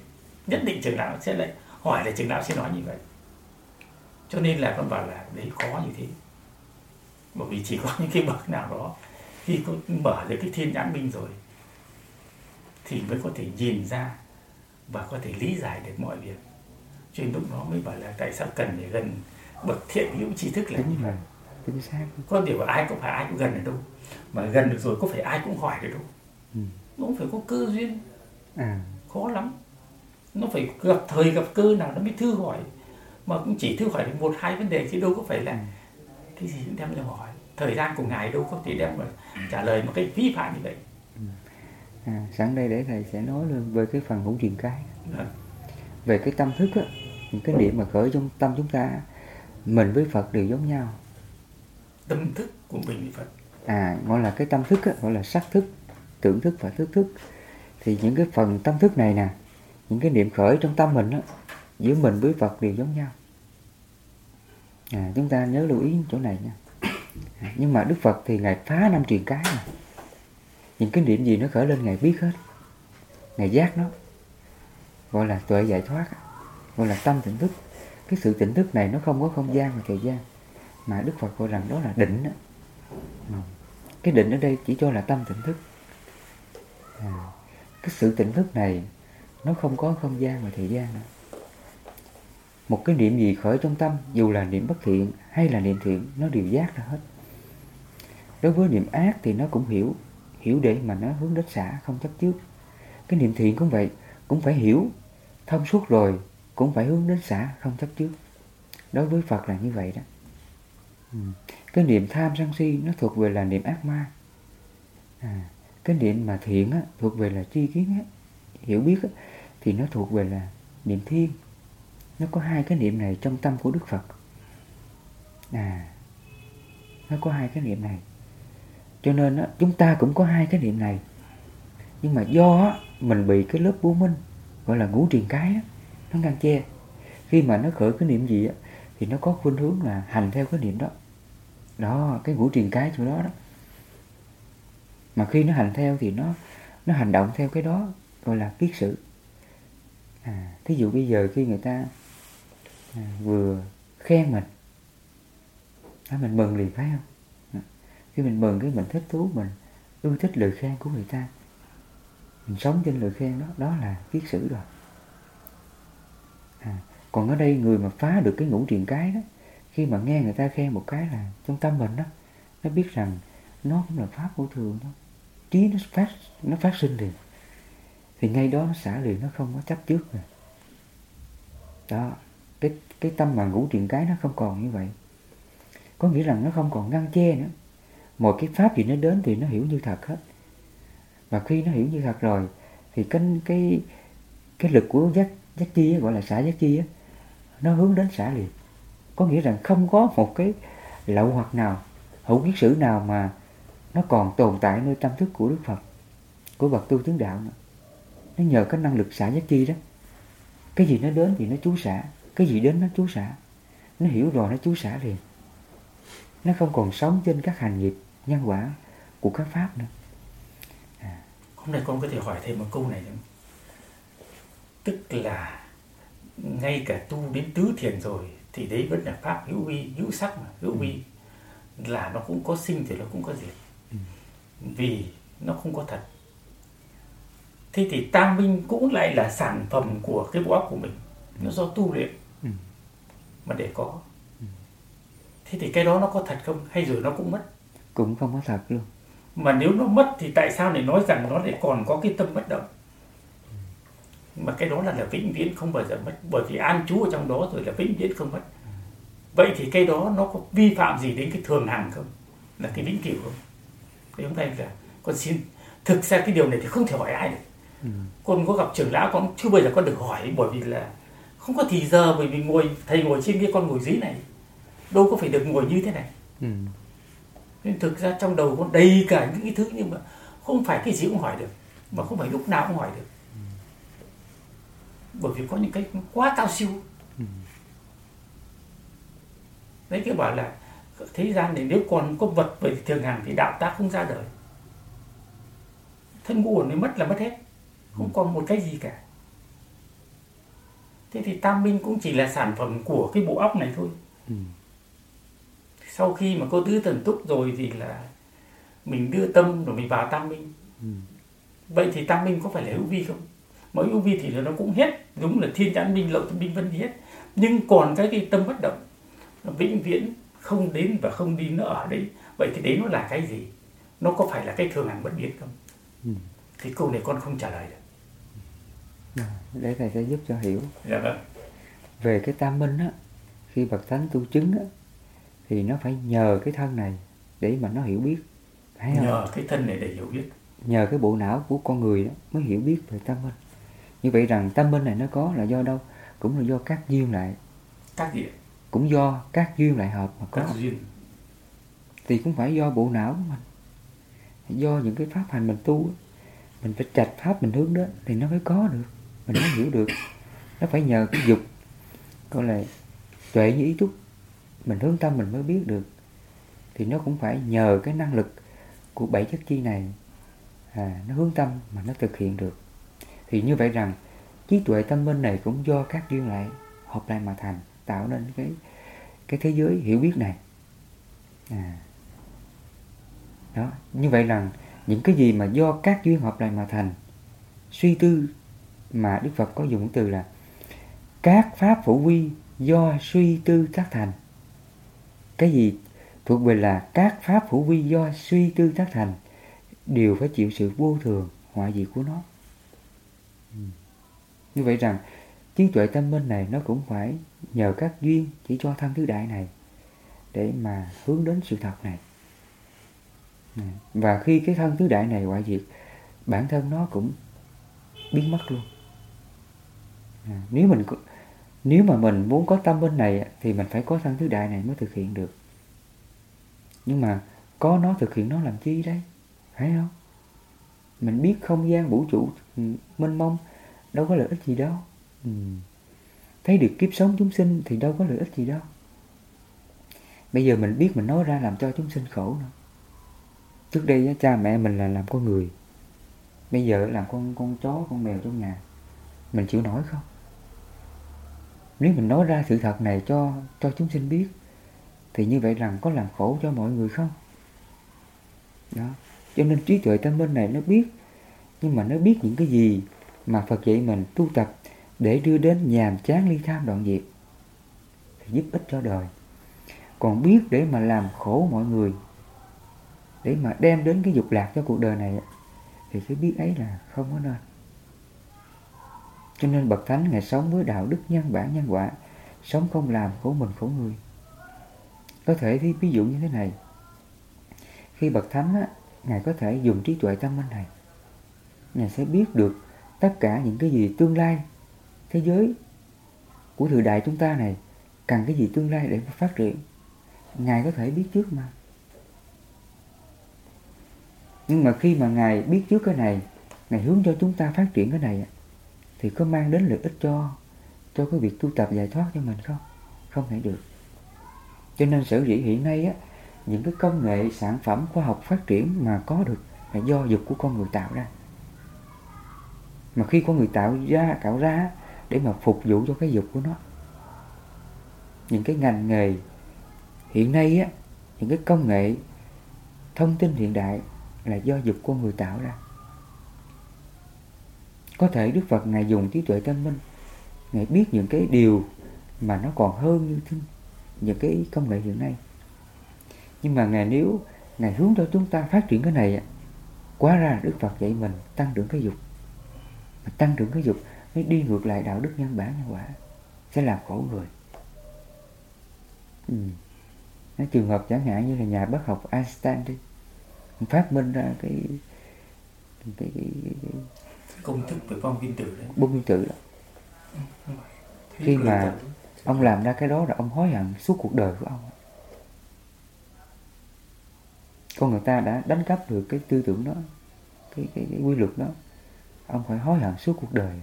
A: Nhất định trưởng lão sẽ lại hỏi là trưởng lão sẽ nói như vậy. Cho nên là con bảo là, đấy, khó như thế. Bởi vì chỉ có những cái bậc nào đó, khi có mở được cái thiên nhãn minh rồi, thì mới có thể nhìn ra và có thể lý giải được mọi việc. Cho nên lúc đó mới bảo là tại sao cần phải gần bậc thiện hữu tri thức là như vậy chính xác điều là ai cũng phải ai cũng gần ở đâu mà gần được rồi có phải ai cũng hỏi được đâu ừ. nó cũng phải có cơ duyên à. khó lắm nó phải gặp thời gặp cơ nào nó mới thư hỏi mà cũng chỉ thư hỏi được một hai vấn đề chứ đâu có phải là ừ. cái gì cũng đem ra hỏi thời gian của ngài đâu có thể đem mà trả lời một cách vi phạm như vậy ừ.
B: à, sẵn đây để thầy sẽ nói luôn về cái phần ngũ truyền cái à. về cái tâm thức á những cái điểm mà khởi trong tâm chúng ta mình với phật đều giống nhau
A: tâm thức của mình với phật.
B: À gọi là cái tâm thức á, gọi là sắc thức tưởng thức và thức thức. Thì những cái phần tâm thức này nè những cái niệm khởi trong tâm mình á, giữa mình với Phật đều giống nhau. À, chúng ta nhớ lưu ý chỗ này nha. À, nhưng mà Đức Phật thì ngài phá năm truyền cái này những cái niệm gì nó khởi lên ngài biết hết. Ngài giác nó. Gọi là tuệ giải thoát gọi là tâm tỉnh thức. Cái sự tỉnh thức này nó không có không gian và thời gian mà Đức Phật gọi rằng đó là định đó. Cái định ở đây chỉ cho là tâm tỉnh thức. À, cái sự tỉnh thức này nó không có không gian và thời gian nữa. Một cái niệm gì khởi trong tâm dù là niệm bất thiện hay là niệm thiện nó đều giác ra hết. Đối với niệm ác thì nó cũng hiểu hiểu để mà nó hướng đến xả không chấp trước. Cái niệm thiện cũng vậy cũng phải hiểu thông suốt rồi cũng phải hướng đến xả không chấp trước. Đối với phật là như vậy đó ừ. cái niệm tham sân si nó thuộc về là niệm ác ma. À, cái niệm mà thiện á, thuộc về là tri kiến á, hiểu biết á, thì nó thuộc về là niệm thiên nó có hai cái niệm này trong tâm của đức phật. À nó có hai cái niệm này. Cho nên á, chúng ta cũng có hai cái niệm này. Nhưng mà do á, mình bị cái lớp vô minh gọi là ngũ triền cái á, nó ngăn che. Khi mà nó khởi cái niệm gì á, thì nó có khuynh hướng là hành theo cái niệm đó đó cái ngũ triền cái chỗ đó đó. Mà khi nó hành theo thì nó nó hành động theo cái đó gọi là kiết sử à, thí dụ bây giờ khi người ta à, vừa khen mình à, mình mừng liền phải không? À, khi mình mừng cái mình thích thú mình ưa thích lời khen của người ta mình sống trên lời khen đó đó là kiết sử rồi. À, còn ở đây người mà phá được cái ngũ triền cái đó khi mà nghe người ta khen một cái là trong tâm mình đó, nó biết rằng nó cũng là pháp vô thường đó trí nó phát nó phát sinh liền. Thì ngay đó nó xả liền, nó không có chấp trước rồi. Đó, cái cái tâm mà ngũ truyền cái nó không còn như vậy. Có nghĩa rằng nó không còn ngăn che nữa. Mọi cái pháp gì nó đến thì nó hiểu như thật hết. Và khi nó hiểu như thật rồi, thì cái cái cái lực của giác giác chi gọi là xả giác chi á, nó hướng đến xả liền có nghĩa rằng không có một cái lậu hoặc nào, hữu kiến sử nào mà nó còn tồn tại nơi tâm thức của Đức Phật, của bậc tu chứng đạo nữa. nó nhờ cái năng lực xả giác chi đó cái gì nó đến thì nó chú xả, cái gì đến nó chú xả nó hiểu rồi nó chú xả liền nó không còn sống trên các hành nghiệp, nhân quả của các pháp nữa
A: à. hôm nay con có thể hỏi thêm một câu này không? tức là ngay cả tu đến tứ thiền rồi thì đấy vẫn là pháp hữu vi hữu sắc mà hữu vi. Ừ. là nó cũng có sinh thì nó cũng có diệt. Ừ. vì nó không có thật. Thế thì tam minh cũng lại là sản phẩm của cái bộ óc của mình. Nó do tu luyện ừ. mà để có. Thế thì cái đó nó có thật không? Hay rồi nó cũng mất?
B: Cũng không có thật luôn.
A: Mà nếu nó mất thì tại sao lại nói rằng nó lại còn có cái tâm bất động mà cái đó là là vĩnh viễn không bao giờ mất. Bởi vì an trú ở trong đó rồi là vĩnh viễn không mất. Vậy thì cái đó nó có vi phạm gì đến cái thường hằng không? Là cái vĩnh cửu không? Thế hôm nay là con xin. Thực ra cái điều này thì không thể hỏi ai được. Ừ. con có gặp trưởng lão con chưa bao giờ con được hỏi bởi vì là không có thì giờ bởi vì ngồi thầy ngồi trên kia con ngồi dưới này đâu có phải được ngồi như thế này. Ừ. nên thực ra trong đầu con đầy cả những cái thứ nhưng mà không phải cái gì cũng hỏi được mà không phải lúc nào cũng hỏi được bởi vì có những cái quá cao siêu. Đấy cái bảo là thế gian này nếu còn có vật về thường hàng thì đạo ta không ra đời. Thân ngũ nếu mất là mất hết không còn một cái gì cả. Thế thì tam minh cũng chỉ là sản phẩm của cái bộ óc này thôi. Ừ. sau khi mà cô tứ thần túc rồi thì là mình đưa tâm rồi mình vào tam minh. Ừ. vậy thì tam minh có phải là hữu vi không mỗi hữu vi thì nó cũng hết đúng là thiên nhãn minh lậu minh vân hết. Nhưng còn cái cái tâm bất động vĩnh viễn không đến và không đi nó ở đấy. Vậy thì đấy nó là cái gì? Nó có phải là cái thường hằng bất biến không? Ừ. thì câu này con không trả lời được.
B: À, để thầy sẽ giúp cho hiểu.
A: Dạ vâng.
B: Về cái tam minh á khi bậc thánh tu chứng á thì nó phải nhờ cái thân này để mà nó hiểu biết.
A: Phải không? nhờ cái thân này để hiểu biết.
B: Nhờ cái bộ não của con người đó mới hiểu biết về tâm minh như vậy rằng tâm minh này nó có là do đâu? Cũng là do các duyên lại.
A: Các gì
B: cũng do các duyên lại hợp mà có.
A: Các duyên.
B: Thì cũng phải do bộ não của mình. Do những cái pháp hành mình tu mình phải trạch pháp mình hướng đến thì nó mới có được. Mình mới hiểu được. Nó phải nhờ cái dục gọi là tuệ như ý túc mình hướng tâm mình mới biết được. Thì nó cũng phải nhờ cái năng lực của bảy chất chi này. À, nó hướng tâm mà nó thực hiện được thì như vậy rằng, trí tuệ tâm minh này cũng do các duyên lại hợp lại mà thành, tạo nên cái cái thế giới hiểu biết này. À. đó, như vậy rằng, những cái gì mà do các duyên hợp lại mà thành, suy tư mà đức phật có dùng từ là các pháp phổ quy do suy tư tác thành. Cái gì thuộc về là các pháp phổ quy do suy tư tác thành, đều phải chịu sự vô thường, hoại diệt của nó như vậy rằng trí tuệ tâm minh này nó cũng phải nhờ các duyên chỉ cho thân thứ đại này để mà hướng đến sự thật này. Và khi cái thân thứ đại này hoại diệt, bản thân nó cũng biến mất luôn. Nếu mình nếu mà mình muốn có tâm bên này thì mình phải có thân tứ đại này mới thực hiện được. Nhưng mà có nó thực hiện nó làm chi đấy phải không? Mình biết không gian vũ trụ ừ, mênh mông đâu có lợi ích gì đâu. Ừ. thấy được kiếp sống chúng sinh thì đâu có lợi ích gì đâu. Bây giờ mình biết mình nói ra làm cho chúng sinh khổ nữa. Trước đây cha mẹ mình là làm con người. Bây giờ làm con con chó, con mèo trong nhà. Mình chịu nổi không? Nếu mình nói ra sự thật này cho cho chúng sinh biết, thì như vậy rằng có làm khổ cho mọi người không? Đó. Cho nên trí tuệ tâm linh này nó biết, nhưng mà nó biết những cái gì mà Phật dạy mình tu tập để đưa đến nhàm chán ly tham đoạn diệt thì giúp ích cho đời. Còn biết để mà làm khổ mọi người để mà đem đến cái dục lạc cho cuộc đời này thì cái biết ấy là không có nên. Cho nên bậc thánh ngày sống với đạo đức nhân bản nhân quả sống không làm khổ mình khổ người. Có thể thì ví dụ như thế này khi bậc thánh á, ngài có thể dùng trí tuệ tâm linh này ngài sẽ biết được tất cả những cái gì tương lai thế giới của thời đại chúng ta này cần cái gì tương lai để phát triển? Ngài có thể biết trước mà. Nhưng mà khi mà ngài biết trước cái này, ngài hướng cho chúng ta phát triển cái này thì có mang đến lợi ích cho cho cái việc tu tập giải thoát cho mình không? Không thể được. Cho nên sở dĩ hiện nay á, những cái công nghệ, sản phẩm khoa học phát triển mà có được là do dục của con người tạo ra mà khi có người tạo ra tạo ra để mà phục vụ cho cái dục của nó. Những cái ngành nghề hiện nay á, những cái công nghệ thông tin hiện đại là do dục con người tạo ra. Có thể Đức Phật Ngài dùng trí tuệ tâm minh, Ngài biết những cái điều mà nó còn hơn như những cái công nghệ hiện nay. Nhưng mà Ngài nếu Ngài hướng cho chúng ta phát triển cái này Quá ra Đức Phật dạy mình tăng trưởng cái dục mà Tăng trưởng cái dục Mới đi ngược lại đạo đức nhân bản nhân quả Sẽ làm khổ người. Ừ. Nói trường hợp chẳng hạn như là nhà bác học Einstein đi Phát minh ra cái cái, cái, cái, cái
A: công thức về bom nguyên tử đấy.
B: Bom nguyên tử đó. Khi mà ông làm ra cái đó là ông hối hận suốt cuộc đời của ông. Con người ta đã đánh cắp được cái tư tưởng đó cái, cái, cái quy luật đó ông phải hối hận suốt cuộc đời.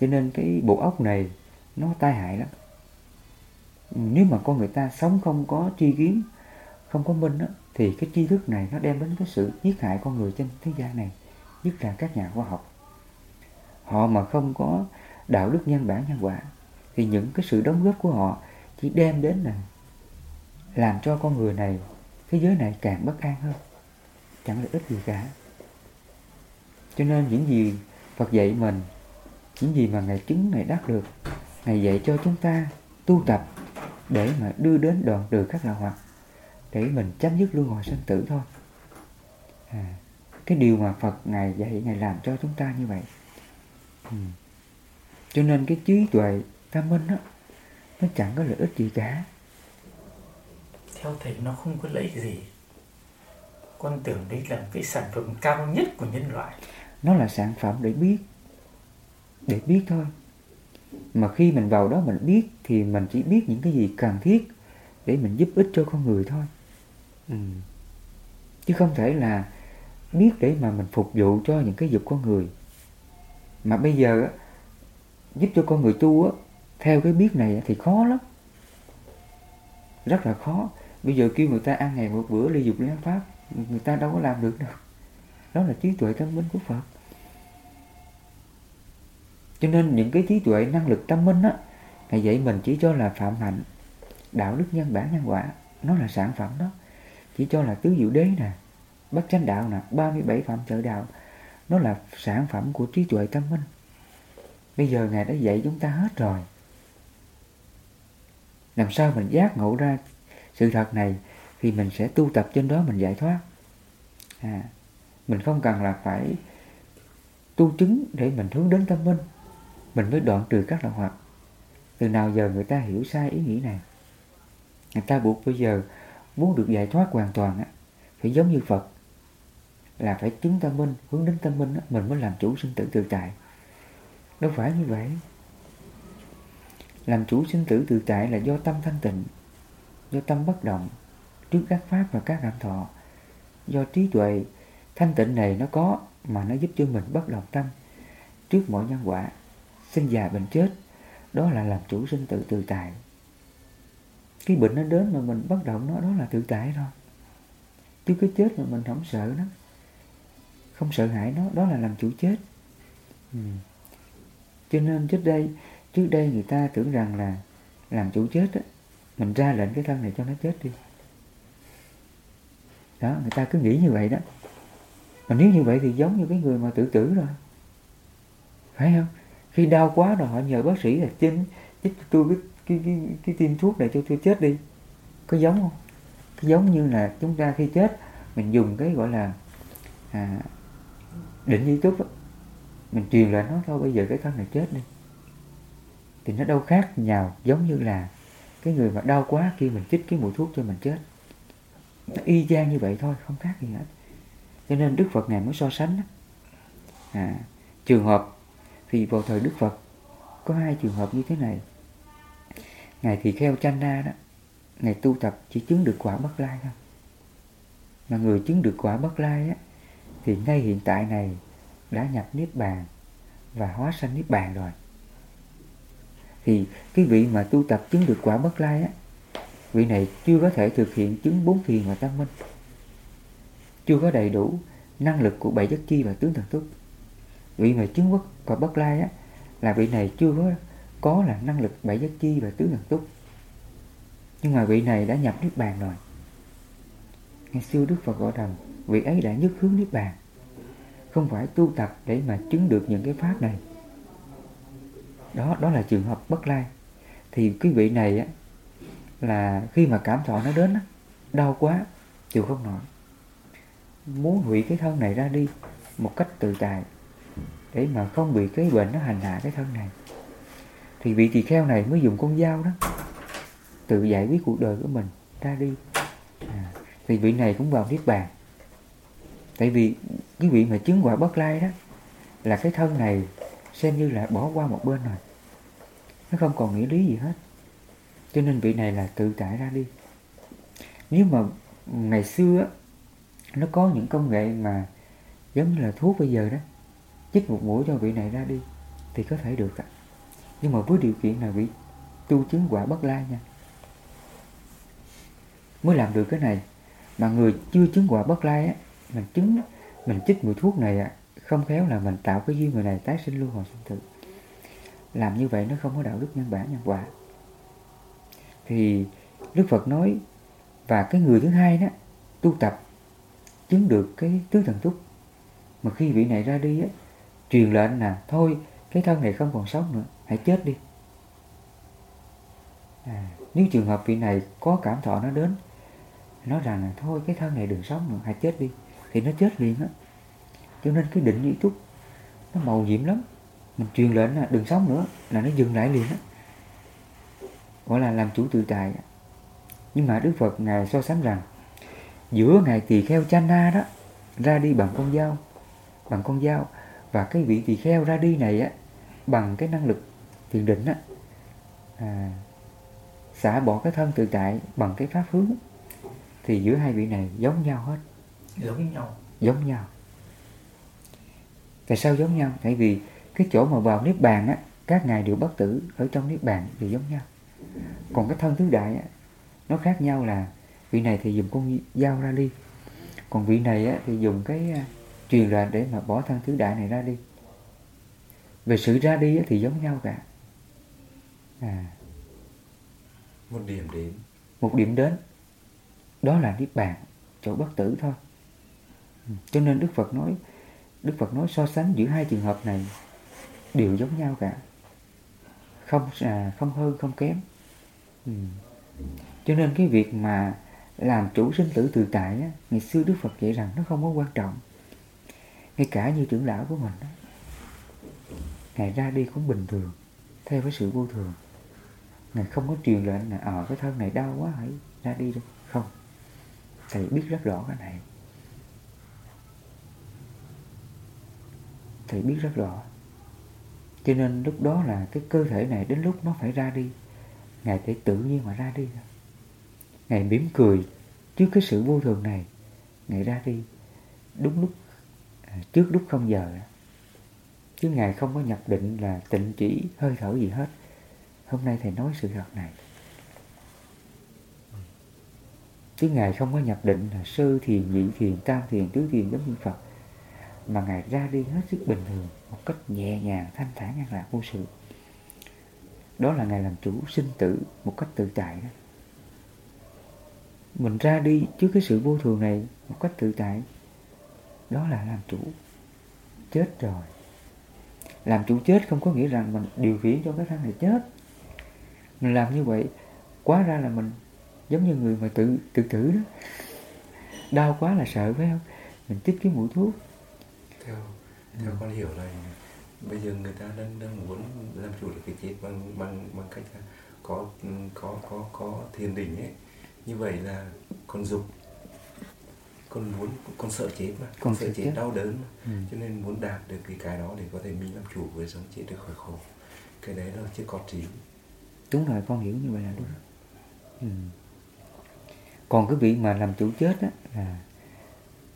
B: Cho nên cái bộ óc này nó tai hại lắm. Nếu mà con người ta sống không có tri kiến không có minh đó, thì cái tri thức này nó đem đến cái sự giết hại con người trên thế gian này nhất là các nhà khoa học. Họ mà không có đạo đức nhân bản nhân quả thì những cái sự đóng góp của họ chỉ đem đến là làm cho con người này thế giới này càng bất an hơn. Chẳng lợi ích gì cả cho nên những gì Phật dạy mình những gì mà Ngài chứng Ngài đắc được Ngài dạy cho chúng ta tu tập để mà đưa đến đoạn đường các đạo hoặc để mình chấm dứt luân hồi sinh tử thôi. À, cái điều mà Phật ngài dạy ngài làm cho chúng ta như vậy. Ừ. cho nên cái trí tuệ tâm minh đó nó chẳng có lợi ích gì cả.
A: Theo thầy nó không có lợi ích gì. Con tưởng đấy là cái sản phẩm cao nhất của nhân loại
B: nó là sản phẩm để biết để biết thôi. Mà khi mình vào đó mình biết thì mình chỉ biết những cái gì cần thiết để mình giúp ích cho con người thôi. Ừ. chứ không thể là biết để mà mình phục vụ cho những cái dục con người. Mà bây giờ giúp cho con người tu á theo cái biết này thì khó lắm. Rất là khó. Bây giờ kêu người ta ăn ngày một bữa ly dục lý pháp người ta đâu có làm được đâu đó là trí tuệ tâm minh của phật. Cho nên những cái trí tuệ năng lực tâm minh á ngày dạy mình chỉ cho là phạm hạnh đạo đức nhân bản nhân quả nó là sản phẩm đó. Chỉ cho là tứ diệu đế nè bất chánh đạo nè 37 phạm trợ đạo Nó là sản phẩm của trí tuệ tâm minh. Bây giờ Ngài đã dạy chúng ta hết rồi. Làm sao mình giác ngộ ra sự thật này Thì mình sẽ tu tập trên đó mình giải thoát. À, mình không cần là phải tu chứng để mình hướng đến tâm minh. Mình mới đoạn trừ các đạo hoạt Từ nào giờ người ta hiểu sai ý nghĩ này? Người ta buộc bây giờ muốn được giải thoát hoàn toàn á Phải giống như Phật là phải chứng tâm minh hướng đến tâm minh á, mình mới làm chủ sinh tử tự tại. Đâu phải như vậy. Làm chủ sinh tử tự tại là do tâm thanh tịnh do tâm bất động trước các pháp và các cảm thọ do trí tuệ thanh tịnh này nó có mà nó giúp cho mình bất động tâm trước mọi nhân quả, sinh già bệnh chết, đó là làm chủ sinh tử tự tại. Cái bệnh nó đến mà mình bất động nó, đó là tự tại thôi. Chứ cái chết mà mình không sợ nó, không sợ hãi nó, đó là làm chủ chết. Ừ. cho nên trước đây trước đây người ta tưởng rằng là làm chủ chết á, mình ra lệnh cái thân này cho nó chết đi. Đó, người ta cứ nghĩ như vậy đó mà nếu như vậy thì giống như cái người mà tự tử rồi. Phải không? Khi đau quá rồi họ nhờ bác sĩ là chích cho tôi cái cái cái, cái tiêm thuốc này cho tôi chết đi. Có giống không? Có giống như là chúng ta khi chết mình dùng cái gọi là à, định di túc mình truyền lại nó thôi bây giờ cái thân này chết đi. Thì nó đâu khác nhau giống như là cái người mà đau quá khi mình chích cái mũi thuốc cho mình chết. Nó y chang như vậy thôi không khác gì hết cho nên đức phật ngài mới so sánh à, trường hợp thì vào thời đức phật có hai trường hợp như thế này. Ngài thì kheo chana đó ngài tu tập chỉ chứng được quả bất lai thôi. Mà người chứng được quả bất lai á thì ngay hiện tại này đã nhập niết bàn và hóa sanh niết bàn rồi. Thì cái vị mà tu tập chứng được quả bất lai á vị này chưa có thể thực hiện chứng bốn thiền và tâm minh chưa có đầy đủ năng lực của bảy giác chi và tướng thần túc vị mà chứng quốc và bất lai á, là vị này chưa có có là năng lực bảy giác chi và tướng thần túc nhưng mà vị này đã nhập niết bàn rồi. Ngày xưa đức phật gọi rằng vị ấy đã nhất hướng niết bàn. Không phải tu tập để mà chứng được những cái pháp này. Đó đó là trường hợp bất lai. Thì cái vị này á, là khi mà cảm thọ nó đến á, đau quá, chịu không nổi muốn hủy cái thân này ra đi một cách tự tại để mà không bị cái bệnh nó hành hạ cái thân này. Thì vị tỳ kheo này mới dùng con dao đó tự giải quyết cuộc đời của mình ra đi. À, thì vị này cũng vào niết bàn. Tại vì cái vị mà chứng quả bất lai đó là cái thân này xem như là bỏ qua một bên rồi. Nó không còn nghĩa lý gì hết. Cho nên vị này là tự tại ra đi. Nếu mà ngày xưa nó có những công nghệ mà giống như là thuốc bây giờ đó. Chích một mũi cho vị này ra đi thì có thể được ạ nhưng mà với điều kiện là vị tu chứng quả bất lai nha. Mới làm được cái này mà người chưa chứng quả bất lai á, mình chứng, mình chích mũi thuốc này á, không khéo là mình tạo cái duyên người này tái sinh luôn hồi sinh tử. Làm như vậy nó không có đạo đức nhân bản nhân quả. Thì đức phật nói, và cái người thứ hai đó, tu tập chứng được cái tứ thần túc. Mà khi vị này ra đi á truyền lệnh là thôi cái thân này không còn sống nữa hãy chết đi. À, nếu trường hợp vị này có cảm thọ nó đến nói rằng là thôi cái thân này đừng sống nữa hãy chết đi thì nó chết liền á. Cho nên cái định ý túc nó màu nhiệm lắm. Mình truyền lệnh là đừng sống nữa là nó dừng lại liền á. Gọi là làm chủ tự tại. Nhưng mà đức phật ngài so sánh rằng giữa ngài tỳ kheo chana đó ra đi bằng con dao bằng con dao. Và cái vị tỳ kheo ra đi này á bằng cái năng lực thiền định á à, xả bỏ cái thân tự tại bằng cái pháp hướng. Thì giữa hai vị này giống nhau hết.
A: Giống nhau.
B: Giống nhau. Tại sao giống nhau? Tại vì cái chỗ mà vào niết bàn á các ngài đều bất tử ở trong niết bàn đều giống nhau. Còn cái thân tứ đại á, nó khác nhau là vị này thì dùng con dao ra đi. Còn vị này á, thì dùng cái truyền lệnh để mà bỏ thân tứ đại này ra đi. Về sự ra đi á, thì giống nhau cả. À.
C: Một điểm đến.
B: Một điểm đến. Đó là niết bàn chỗ bất tử thôi. Ừ, cho nên đức phật nói đức phật nói so sánh giữa hai trường hợp này đều giống nhau cả. Không à, không hơn không kém. Ừ. cho nên cái việc mà làm chủ sinh tử tự tại á, ngày xưa đức phật dạy rằng nó không có quan trọng. Ngay cả như trưởng lão của mình đó, ngài ra đi cũng bình thường theo với sự vô thường. Ngài không có truyền lệnh là ở cái thân này đau quá hãy ra đi đâu không. Thầy biết rất rõ cái này. Thầy biết rất rõ. Cho nên lúc đó là cái cơ thể này đến lúc nó phải ra đi ngài phải tự nhiên mà ra đi ngài mỉm cười trước cái sự vô thường này. Ngài ra đi. Đúng lúc à, trước lúc không giờ chứ ngài không có nhập định là tịnh chỉ, hơi thở gì hết. Hôm nay thầy nói sự thật này. Chứ ngài không có nhập định là sơ thiền, nhị thiền, tam thiền, tứ thiền giống như phật. Mà ngài ra đi hết sức bình thường, một cách nhẹ nhàng, thanh thản, an lạc vô sự. Đó là ngài làm chủ sinh tử một cách tự tại đó mình ra đi trước cái sự vô thường này một cách tự tại, đó là làm chủ, chết rồi. Làm chủ chết không có nghĩa rằng mình điều khiển cho cái thân này chết. Mình làm như vậy, quá ra là mình giống như người mà tự tự tử đó. Đau quá là sợ, phải không? Mình chích cái mũi thuốc.
C: Theo theo con hiểu là bây giờ người ta đang đang muốn làm chủ được cái chết bằng bằng bằng cách là có có có có thiền định ấy như vậy là con dục con muốn con sợ chết mà con sợ chết, chết đau đớn mà. Ừ. cho nên muốn đạt được cái cái đó để có thể mình làm chủ với sống chết được khỏi khổ cái đấy là chưa có trí
B: đúng rồi con hiểu như vậy là đúng ừ. còn cái vị mà làm chủ chết á là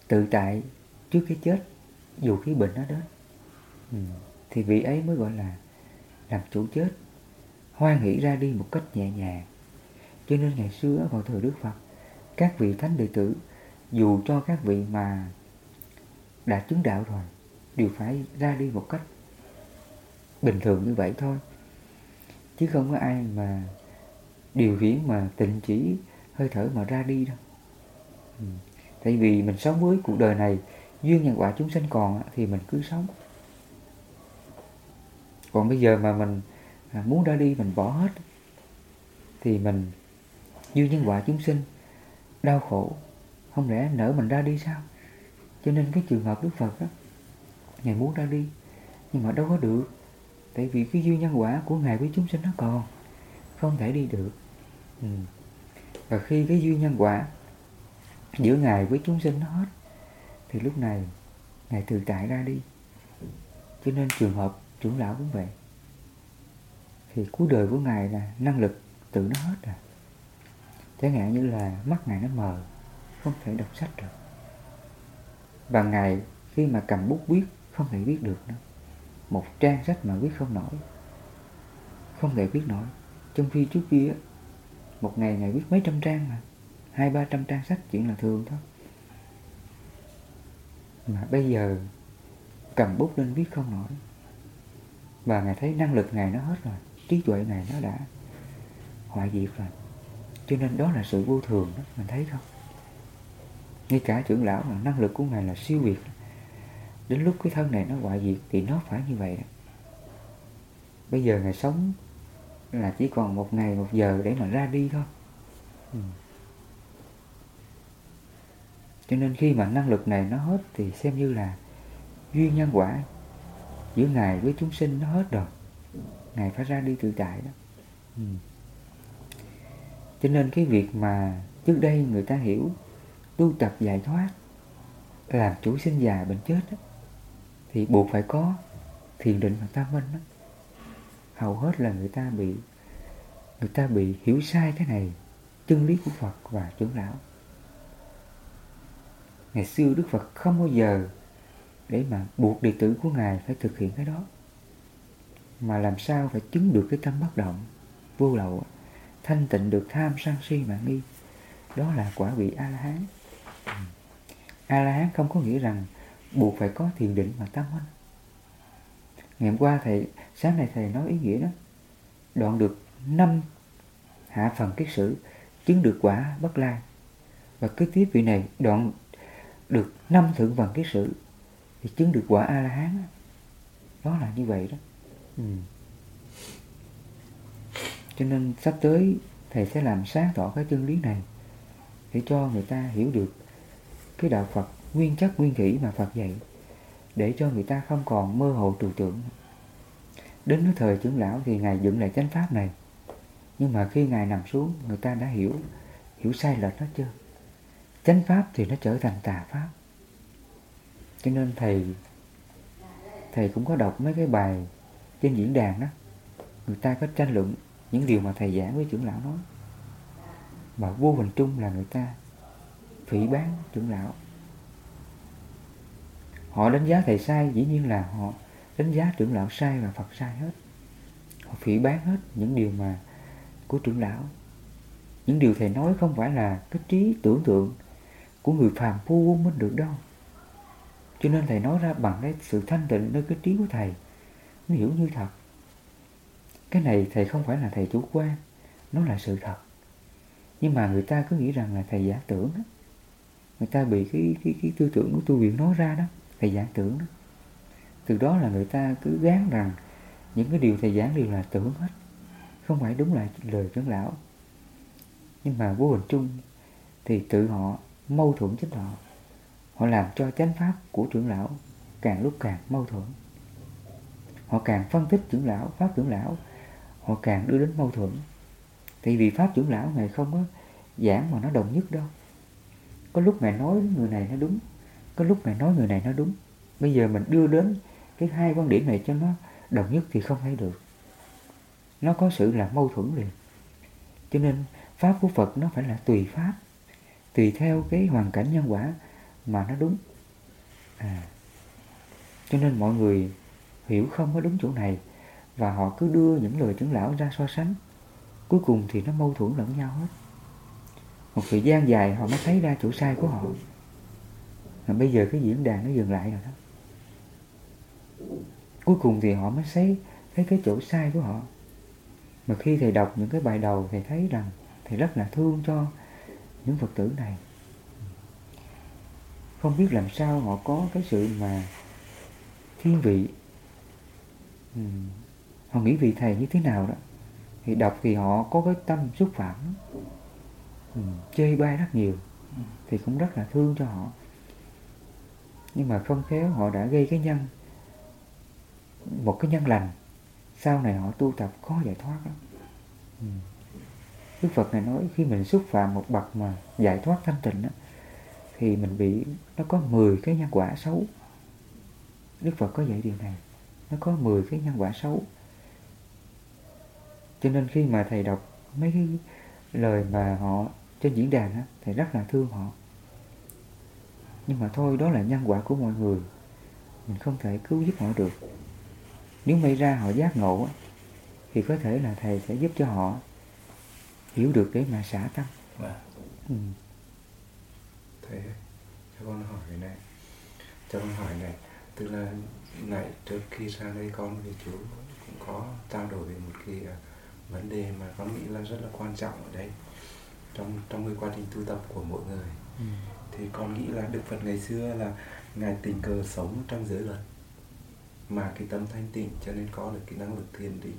B: tự tại trước cái chết dù cái bệnh nó đến ừ. thì vị ấy mới gọi là làm chủ chết hoan hỷ ra đi một cách nhẹ nhàng cho nên ngày xưa vào thời Đức Phật, các vị thánh đệ tử, dù cho các vị mà đã chứng đạo rồi, đều phải ra đi một cách bình thường như vậy thôi. Chứ không có ai mà, điều khiển mà tịnh chỉ, hơi thở mà ra đi đâu. Ừ. tại vì mình sống với cuộc đời này, duyên nhân quả chúng sinh còn thì mình cứ sống. Còn bây giờ mà mình à, muốn ra đi, mình bỏ hết, thì mình như nhân quả chúng sinh. Đau khổ, không lẽ nỡ mình ra đi sao? Cho nên cái trường hợp đức phật đó ngài muốn ra đi, nhưng mà đâu có được. Tại vì cái duyên nhân quả của ngài với chúng sinh nó còn, không thể đi được. Ừ. và khi cái duyên nhân quả giữa ngài với chúng sinh nó hết, thì lúc này ngài tự tại ra đi. Cho nên trường hợp trưởng lão cũng vậy. Thì cuối đời của ngài là năng lực tự nó hết rồi chẳng hạn như là mắt ngài nó mờ, không thể đọc sách được. Và ngài khi mà cầm bút viết, không thể viết được nữa. Một trang sách mà viết không nổi, không thể viết nổi. Trong khi trước kia, một ngày ngài viết mấy trăm trang mà, hai, ba trăm trang sách, chuyện là thường thôi. Mà bây giờ, cầm bút lên viết không nổi. Và ngài thấy năng lực ngài nó hết rồi, trí tuệ ngài nó đã hoại diệt rồi cho nên đó là sự vô thường đó mình thấy không ngay cả trưởng lão là năng lực của ngài là siêu việt đến lúc cái thân này nó hoại diệt thì nó phải như vậy đó. bây giờ ngài sống là chỉ còn một ngày một giờ để mà ra đi thôi ừ. cho nên khi mà năng lực này nó hết thì xem như là duyên nhân quả giữa ngài với chúng sinh nó hết rồi ngài phải ra đi tự tại đó ừ cho nên cái việc mà trước đây người ta hiểu tu tập giải thoát làm chủ sinh già bệnh chết đó, thì buộc phải có thiền định và tam minh đó. hầu hết là người ta bị người ta bị hiểu sai cái này chân lý của Phật và trưởng lão ngày xưa Đức Phật không bao giờ để mà buộc đệ tử của ngài phải thực hiện cái đó mà làm sao phải chứng được cái tâm bất động vô lậu thanh tịnh được tham sân si mà nghi. Đó là quả vị a la hán a la hán không có nghĩa rằng buộc phải có thiền định mà tam minh ngày hôm qua thầy, sáng nay thầy nói ý nghĩa đó. Đoạn được năm hạ phần kiết sử, chứng được quả bất lai. Và cứ tiếp vị này, đoạn được năm thượng phần kiết sử, thì chứng được quả a la hán đó là như vậy đó. Ừ cho nên sắp tới thầy sẽ làm sáng tỏ cái chân lý này để cho người ta hiểu được cái đạo Phật nguyên chất, nguyên thủy mà Phật dạy, để cho người ta không còn mơ hồ trừu tượng. Đến cái thời trưởng lão thì ngài dựng lại chánh pháp này. Nhưng mà khi ngài nằm xuống, người ta đã hiểu hiểu sai lệch nó chưa? Chánh pháp thì nó trở thành tà pháp. Cho nên thầy thầy cũng có đọc mấy cái bài trên diễn đàn đó. Người ta có tranh luận những điều mà thầy giảng với trưởng lão nói. Mà vô hình chung là người ta phỉ bán trưởng lão. Họ đánh giá thầy sai, dĩ nhiên là họ đánh giá trưởng lão sai và phật sai hết. Họ phỉ bán hết những điều mà của trưởng lão. Những điều thầy nói không phải là cái trí tưởng tượng của người phàm phu mới được đâu. Cho nên thầy nói ra bằng cái sự thanh tịnh nơi cái trí của thầy, nó hiểu như thật cái này thầy không phải là thầy chủ quan nó là sự thật. Nhưng mà người ta cứ nghĩ rằng là thầy giả tưởng đó. người ta bị cái cái, cái tư tưởng của tu viện nói ra đó thầy giả tưởng đó. Từ đó là người ta cứ gán rằng những cái điều thầy giảng đều là tưởng hết không phải đúng là lời trưởng lão. Nhưng mà vô hình chung thì tự họ mâu thuẫn chính họ họ làm cho chánh pháp của trưởng lão càng lúc càng mâu thuẫn. Họ càng phân tích trưởng lão pháp trưởng lão họ càng đưa đến mâu thuẫn. Thì vì pháp trưởng lão này không có giảng mà nó đồng nhất đâu. Có lúc ngài nói người này nó đúng, có lúc ngài nói người này nó đúng. Bây giờ mình đưa đến cái hai quan điểm này cho nó đồng nhất thì không thấy được. Nó có sự là mâu thuẫn liền. Cho nên pháp của phật nó phải là tùy pháp, tùy theo cái hoàn cảnh nhân quả mà nó đúng. À cho nên mọi người hiểu không có đúng chỗ này và họ cứ đưa những lời trưởng lão ra so sánh. Cuối cùng thì nó mâu thuẫn lẫn nhau hết. Một thời gian dài họ mới thấy ra chỗ sai của họ. Mà bây giờ cái diễn đàn nó dừng lại rồi đó. Cuối cùng thì họ mới thấy thấy cái chỗ sai của họ. Mà khi thầy đọc những cái bài đầu, thầy thấy rằng thầy rất là thương cho những phật tử này. Không biết làm sao họ có cái sự mà thiên vị họ nghĩ vị thầy như thế nào đó? Thì đọc thì họ có cái tâm xúc phạm. Ừ. chê bai rất nhiều. Thì cũng rất là thương cho họ. Nhưng mà không khéo họ đã gây cái nhân một cái nhân lành. Sau này họ tu tập khó giải thoát lắm. Ừ. Đức Phật này nói khi mình xúc phạm một bậc mà giải thoát thanh tịnh đó, thì mình bị nó có 10 cái nhân quả xấu. Đức Phật có dạy điều này. Nó có 10 cái nhân quả xấu cho nên khi mà thầy đọc mấy cái lời mà họ trên diễn đàn á, thầy rất là thương họ. Nhưng mà thôi đó là nhân quả của mọi người. Mình không thể cứu giúp họ được. Nếu may ra họ giác ngộ thì có thể là thầy sẽ giúp cho họ hiểu được để mà xả tâm.
C: Vâng. ừ. thế cho con hỏi cái này. Cho con hỏi này tức là này trước khi ra đây con với chú cũng có trao đổi về một cái uh, vấn đề mà con nghĩ là rất là quan trọng ở đây trong trong cái quá trình tu tập của mỗi người. Ừ. thì con nghĩ là đức phật ngày xưa là ngài tình cờ sống trong giới luật mà cái tâm thanh tịnh cho nên có được cái năng lực thiền định.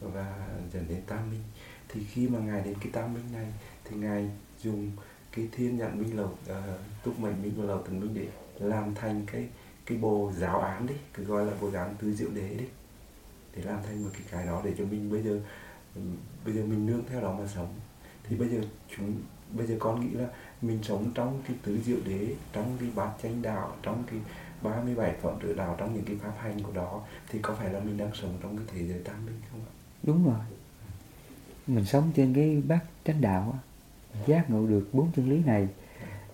C: Và dẫn đến tam minh. Thì khi mà ngài đến cái tam minh này thì ngài dùng cái thiên nhận minh lầu uh, túc mệnh minh lầu tần minh để làm thành cái cái bộ giáo án đi cứ gọi là bộ giáo án tứ diệu đế đi để làm thành một cái cái đó để cho mình bây giờ bây giờ mình nương theo đó mà sống thì bây giờ chúng, bây giờ con nghĩ là mình sống trong cái tứ diệu đế, trong cái bát chánh đạo, trong cái 37 phẩm tự đạo, trong những cái pháp hành của đó, thì có phải là mình đang sống trong cái thế giới tam minh không ạ?
B: Đúng rồi. Mình sống trên cái bát chánh đạo giác ngộ được bốn chân lý này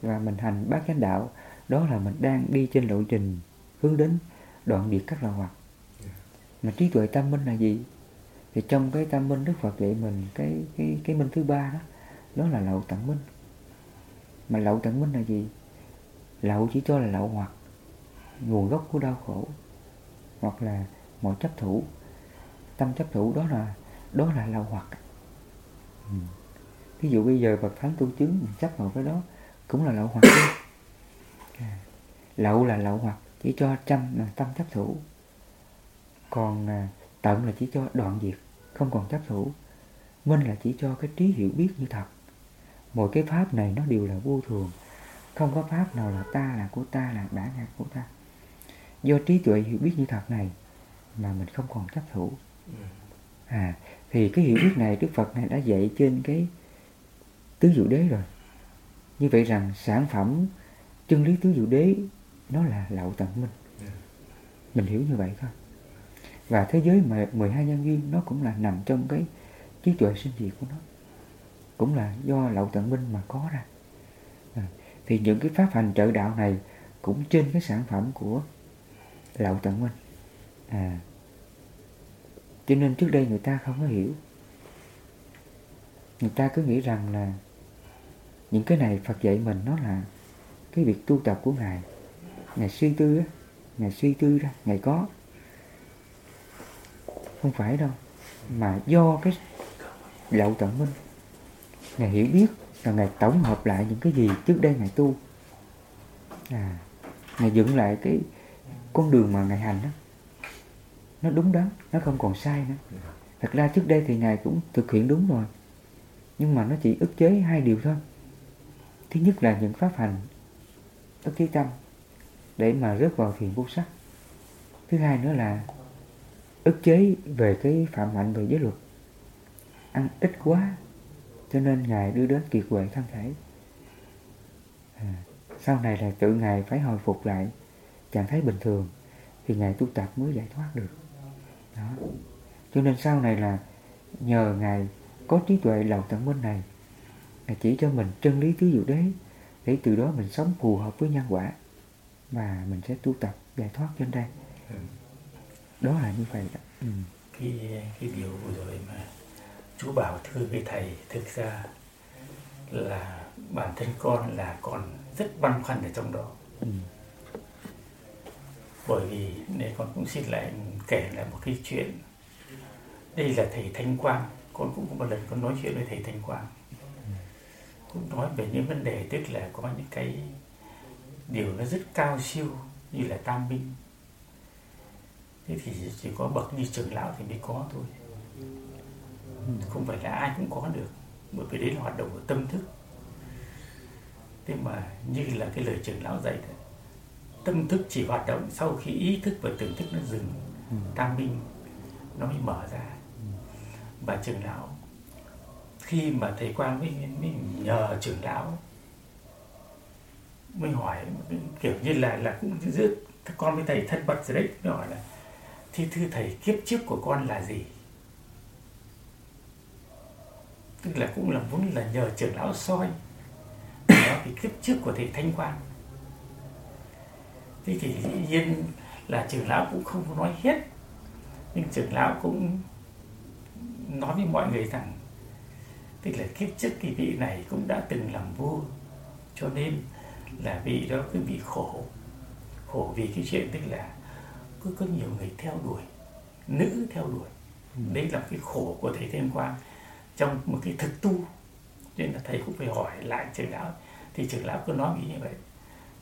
B: và mình hành bát chánh đạo, đó là mình đang đi trên lộ trình hướng đến đoạn diệt các lậu hoặc mà trí tuệ tam minh là gì? Thì trong cái tam minh đức phật dạy mình cái cái cái minh thứ ba đó đó là lậu tận minh. Mà lậu tận minh là gì? Lậu chỉ cho là lậu hoặc, nguồn gốc của đau khổ, hoặc là mọi chấp thủ. Tâm chấp thủ đó là đó là lậu hoặc. Ừ. ví dụ bây giờ bậc thánh tu chứng mình chấp vào cái đó, cũng là lậu hoặc à, lậu là lậu hoặc, chỉ cho trăm là tâm chấp thủ còn à, tận là chỉ cho đoạn diệt không còn chấp thủ. Minh là chỉ cho cái trí hiểu biết như thật. Mọi cái pháp này nó đều là vô thường. Không có pháp nào là ta là của ta là đã là của ta. Do trí tuệ hiểu biết như thật này mà mình không còn chấp thủ. À thì cái hiểu biết này đức phật này đã dạy trên cái tứ diệu đế rồi. Như vậy rằng sản phẩm chân lý tứ diệu đế nó là lậu tận minh. Mình hiểu như vậy thôi và thế giới mà 12 nhân duyên nó cũng là nằm trong cái trí tuệ sinh diệt của nó. Cũng là do lậu tận minh mà có ra. À, thì những cái pháp hành trợ đạo này cũng trên cái sản phẩm của lậu tận minh. À cho nên trước đây người ta không có hiểu. Người ta cứ nghĩ rằng là những cái này Phật dạy mình nó là cái việc tu tập của ngài. Ngài suy tư á ngài suy tư ra ngài có không phải đâu, mà do cái lậu tận minh. Ngài hiểu biết là ngài tổng hợp lại những cái gì trước đây ngài tu. À ngài dựng lại cái con đường mà ngài hành đó. Nó đúng đắn, nó không còn sai nữa. Thật ra trước đây thì ngài cũng thực hiện đúng rồi. Nhưng mà nó chỉ ức chế hai điều thôi. Thứ nhất là những pháp hành ức chế tâm để mà rớt vào thiền vô sắc. Thứ hai nữa là ức chế về cái phạm hạnh về giới luật. Ăn ít quá cho nên ngài đưa đến kiệt quệ thân thể. À, sau này là tự ngài phải hồi phục lại trạng thái bình thường thì ngài tu tập mới giải thoát được. Đó. Cho nên sau này là nhờ ngài có trí tuệ lòng tận minh này ngài chỉ cho mình chân lý tứ diệu đế để từ đó mình sống phù hợp với nhân quả và mình sẽ tu tập giải thoát trên đây đó là như vậy đó ừ.
A: cái cái điều vừa rồi mà chú bảo thưa với thầy thực ra là bản thân con là còn rất băn khoăn ở trong đó. Ừ. bởi vì này con cũng xin lại kể lại một cái chuyện. Đây là thầy thanh quang. Con cũng có một lần con nói chuyện với thầy thanh quang. Cũng nói về những vấn đề tức là có những cái điều nó rất cao siêu như là tam minh thế thì chỉ có bậc như trưởng lão thì mới có thôi. Không phải là ai cũng có được bởi vì đấy là hoạt động của tâm thức. Thế mà như là cái lời trưởng lão dạy đấy, tâm thức chỉ hoạt động sau khi ý thức và tưởng thức nó dừng tam minh nó mới mở ra. Và trưởng lão khi mà thầy quang mới, mới nhờ trưởng lão mới hỏi kiểu như là là cũng giữa con với thầy thân mật rồi đấy mới hỏi là thì thưa thầy kiếp trước của con là gì? Tức là cũng là muốn là nhờ trưởng lão soi. Đó thì kiếp trước của thầy thanh quang. Thế thì dĩ nhiên là trưởng lão cũng không có nói hết. Nhưng trưởng lão cũng nói với mọi người rằng, tức là kiếp trước cái vị này cũng đã từng làm vua. Cho nên là vị đó cứ bị khổ. Khổ vì cái chuyện tức là cứ có nhiều người theo đuổi nữ theo đuổi. Ừ. đấy là cái khổ của thầy thiên quang. Trong một cái thực tu nên là thầy cũng phải hỏi lại trưởng lão. Thì trưởng lão cứ nói như vậy.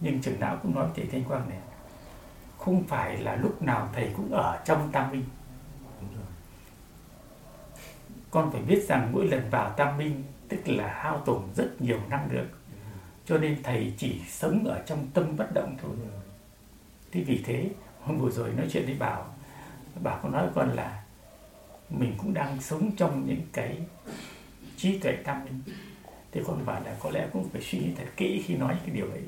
A: Nhưng trưởng lão cũng nói thầy thiên quang này không phải là lúc nào thầy cũng ở trong tam minh. Con phải biết rằng mỗi lần vào tam minh tức là hao tổn rất nhiều năng lượng. Cho nên thầy chỉ sống ở trong tâm bất động thôi. Thế vì thế hôm vừa rồi nói chuyện với bảo bảo có nói con là mình cũng đang sống trong những cái trí tuệ tam minh. Thì con bảo là có lẽ cũng phải suy nghĩ thật kỹ khi nói cái điều ấy.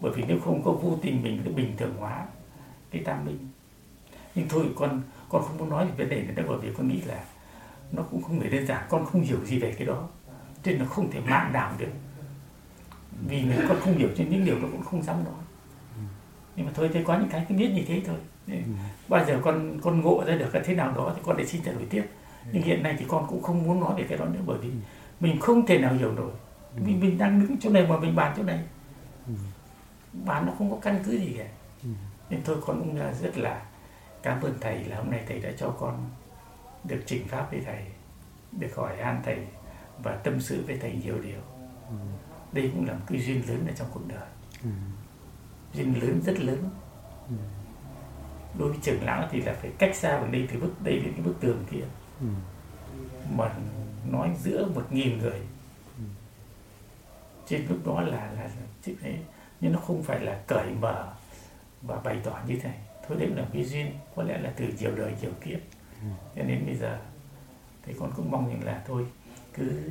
A: Bởi vì nếu không có vô tình mình sẽ bình thường hóa cái tam minh. Nhưng thôi, con con không muốn nói về vấn đề này đâu bởi vì con nghĩ là nó cũng không hề đơn giản. Con không hiểu gì về cái đó. Nên nó không thể mạng đảm được. Vì nếu con không hiểu cho những điều đó cũng không dám nói nhưng mà thôi thế có những cái cứ biết như thế thôi. Bao giờ con con ngộ ra được cái thế nào đó thì con để xin trao đổi tiếp. Nhưng hiện nay thì con cũng không muốn nói về cái đó nữa bởi vì mình không thể nào hiểu nổi. Vì mình đang đứng chỗ này mà mình bàn chỗ này. Bàn nó không có căn cứ gì cả. Nên thôi con cũng rất là cảm ơn thầy là hôm nay thầy đã cho con được trình pháp với thầy được hỏi han thầy và tâm sự với thầy nhiều điều. Ừ. đây cũng là một cái duyên lớn ở trong cuộc đời ừ. lớn, rất lớn ừ. đối với trưởng lão thì là phải cách xa vào đây, từ bức, đây đến cái bức tường kia ừ. mà nói giữa một nghìn người ừ. trên lúc đó là là chuyện thế nhưng nó không phải là cởi mở và bày tỏ như thế này thôi đấy là cái duyên, có lẽ là từ nhiều đời, nhiều kiếp cho nên bây giờ thì con cũng mong rằng là thôi, cứ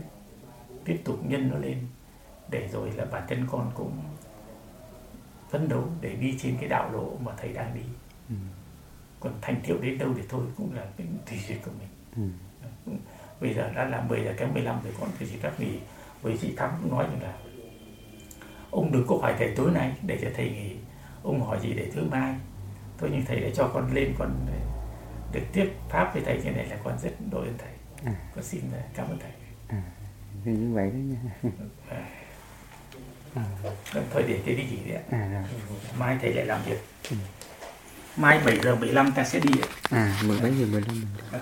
A: tiếp tục nhân nó lên để rồi là bản thân con cũng phấn đấu để đi trên cái đạo lộ mà thầy đang đi. Ừ. còn thành tiệu đến đâu thì thôi cũng là cái tùy duyên của mình.
B: Ừ.
A: bây giờ đã là 10 giờ kém 15 rồi còn cái gì các nghỉ. Với chị Thắm cũng nói như là ông đừng có hỏi thầy tối nay để cho thầy nghỉ. Ông hỏi gì để thứ mai. Thôi nhưng thầy đã cho con lên con được tiếp pháp với thầy. Như này là con rất đội ơn thầy.
B: À.
A: con xin cảm ơn thầy.
B: À, thì như vậy đó nha.
A: Thôi để thầy đi nghỉ đấy ạ.
B: À
A: mai thầy lại làm việc. Mai 7 giờ 15 ta sẽ đi ạ.
B: À 17 giờ 15 mình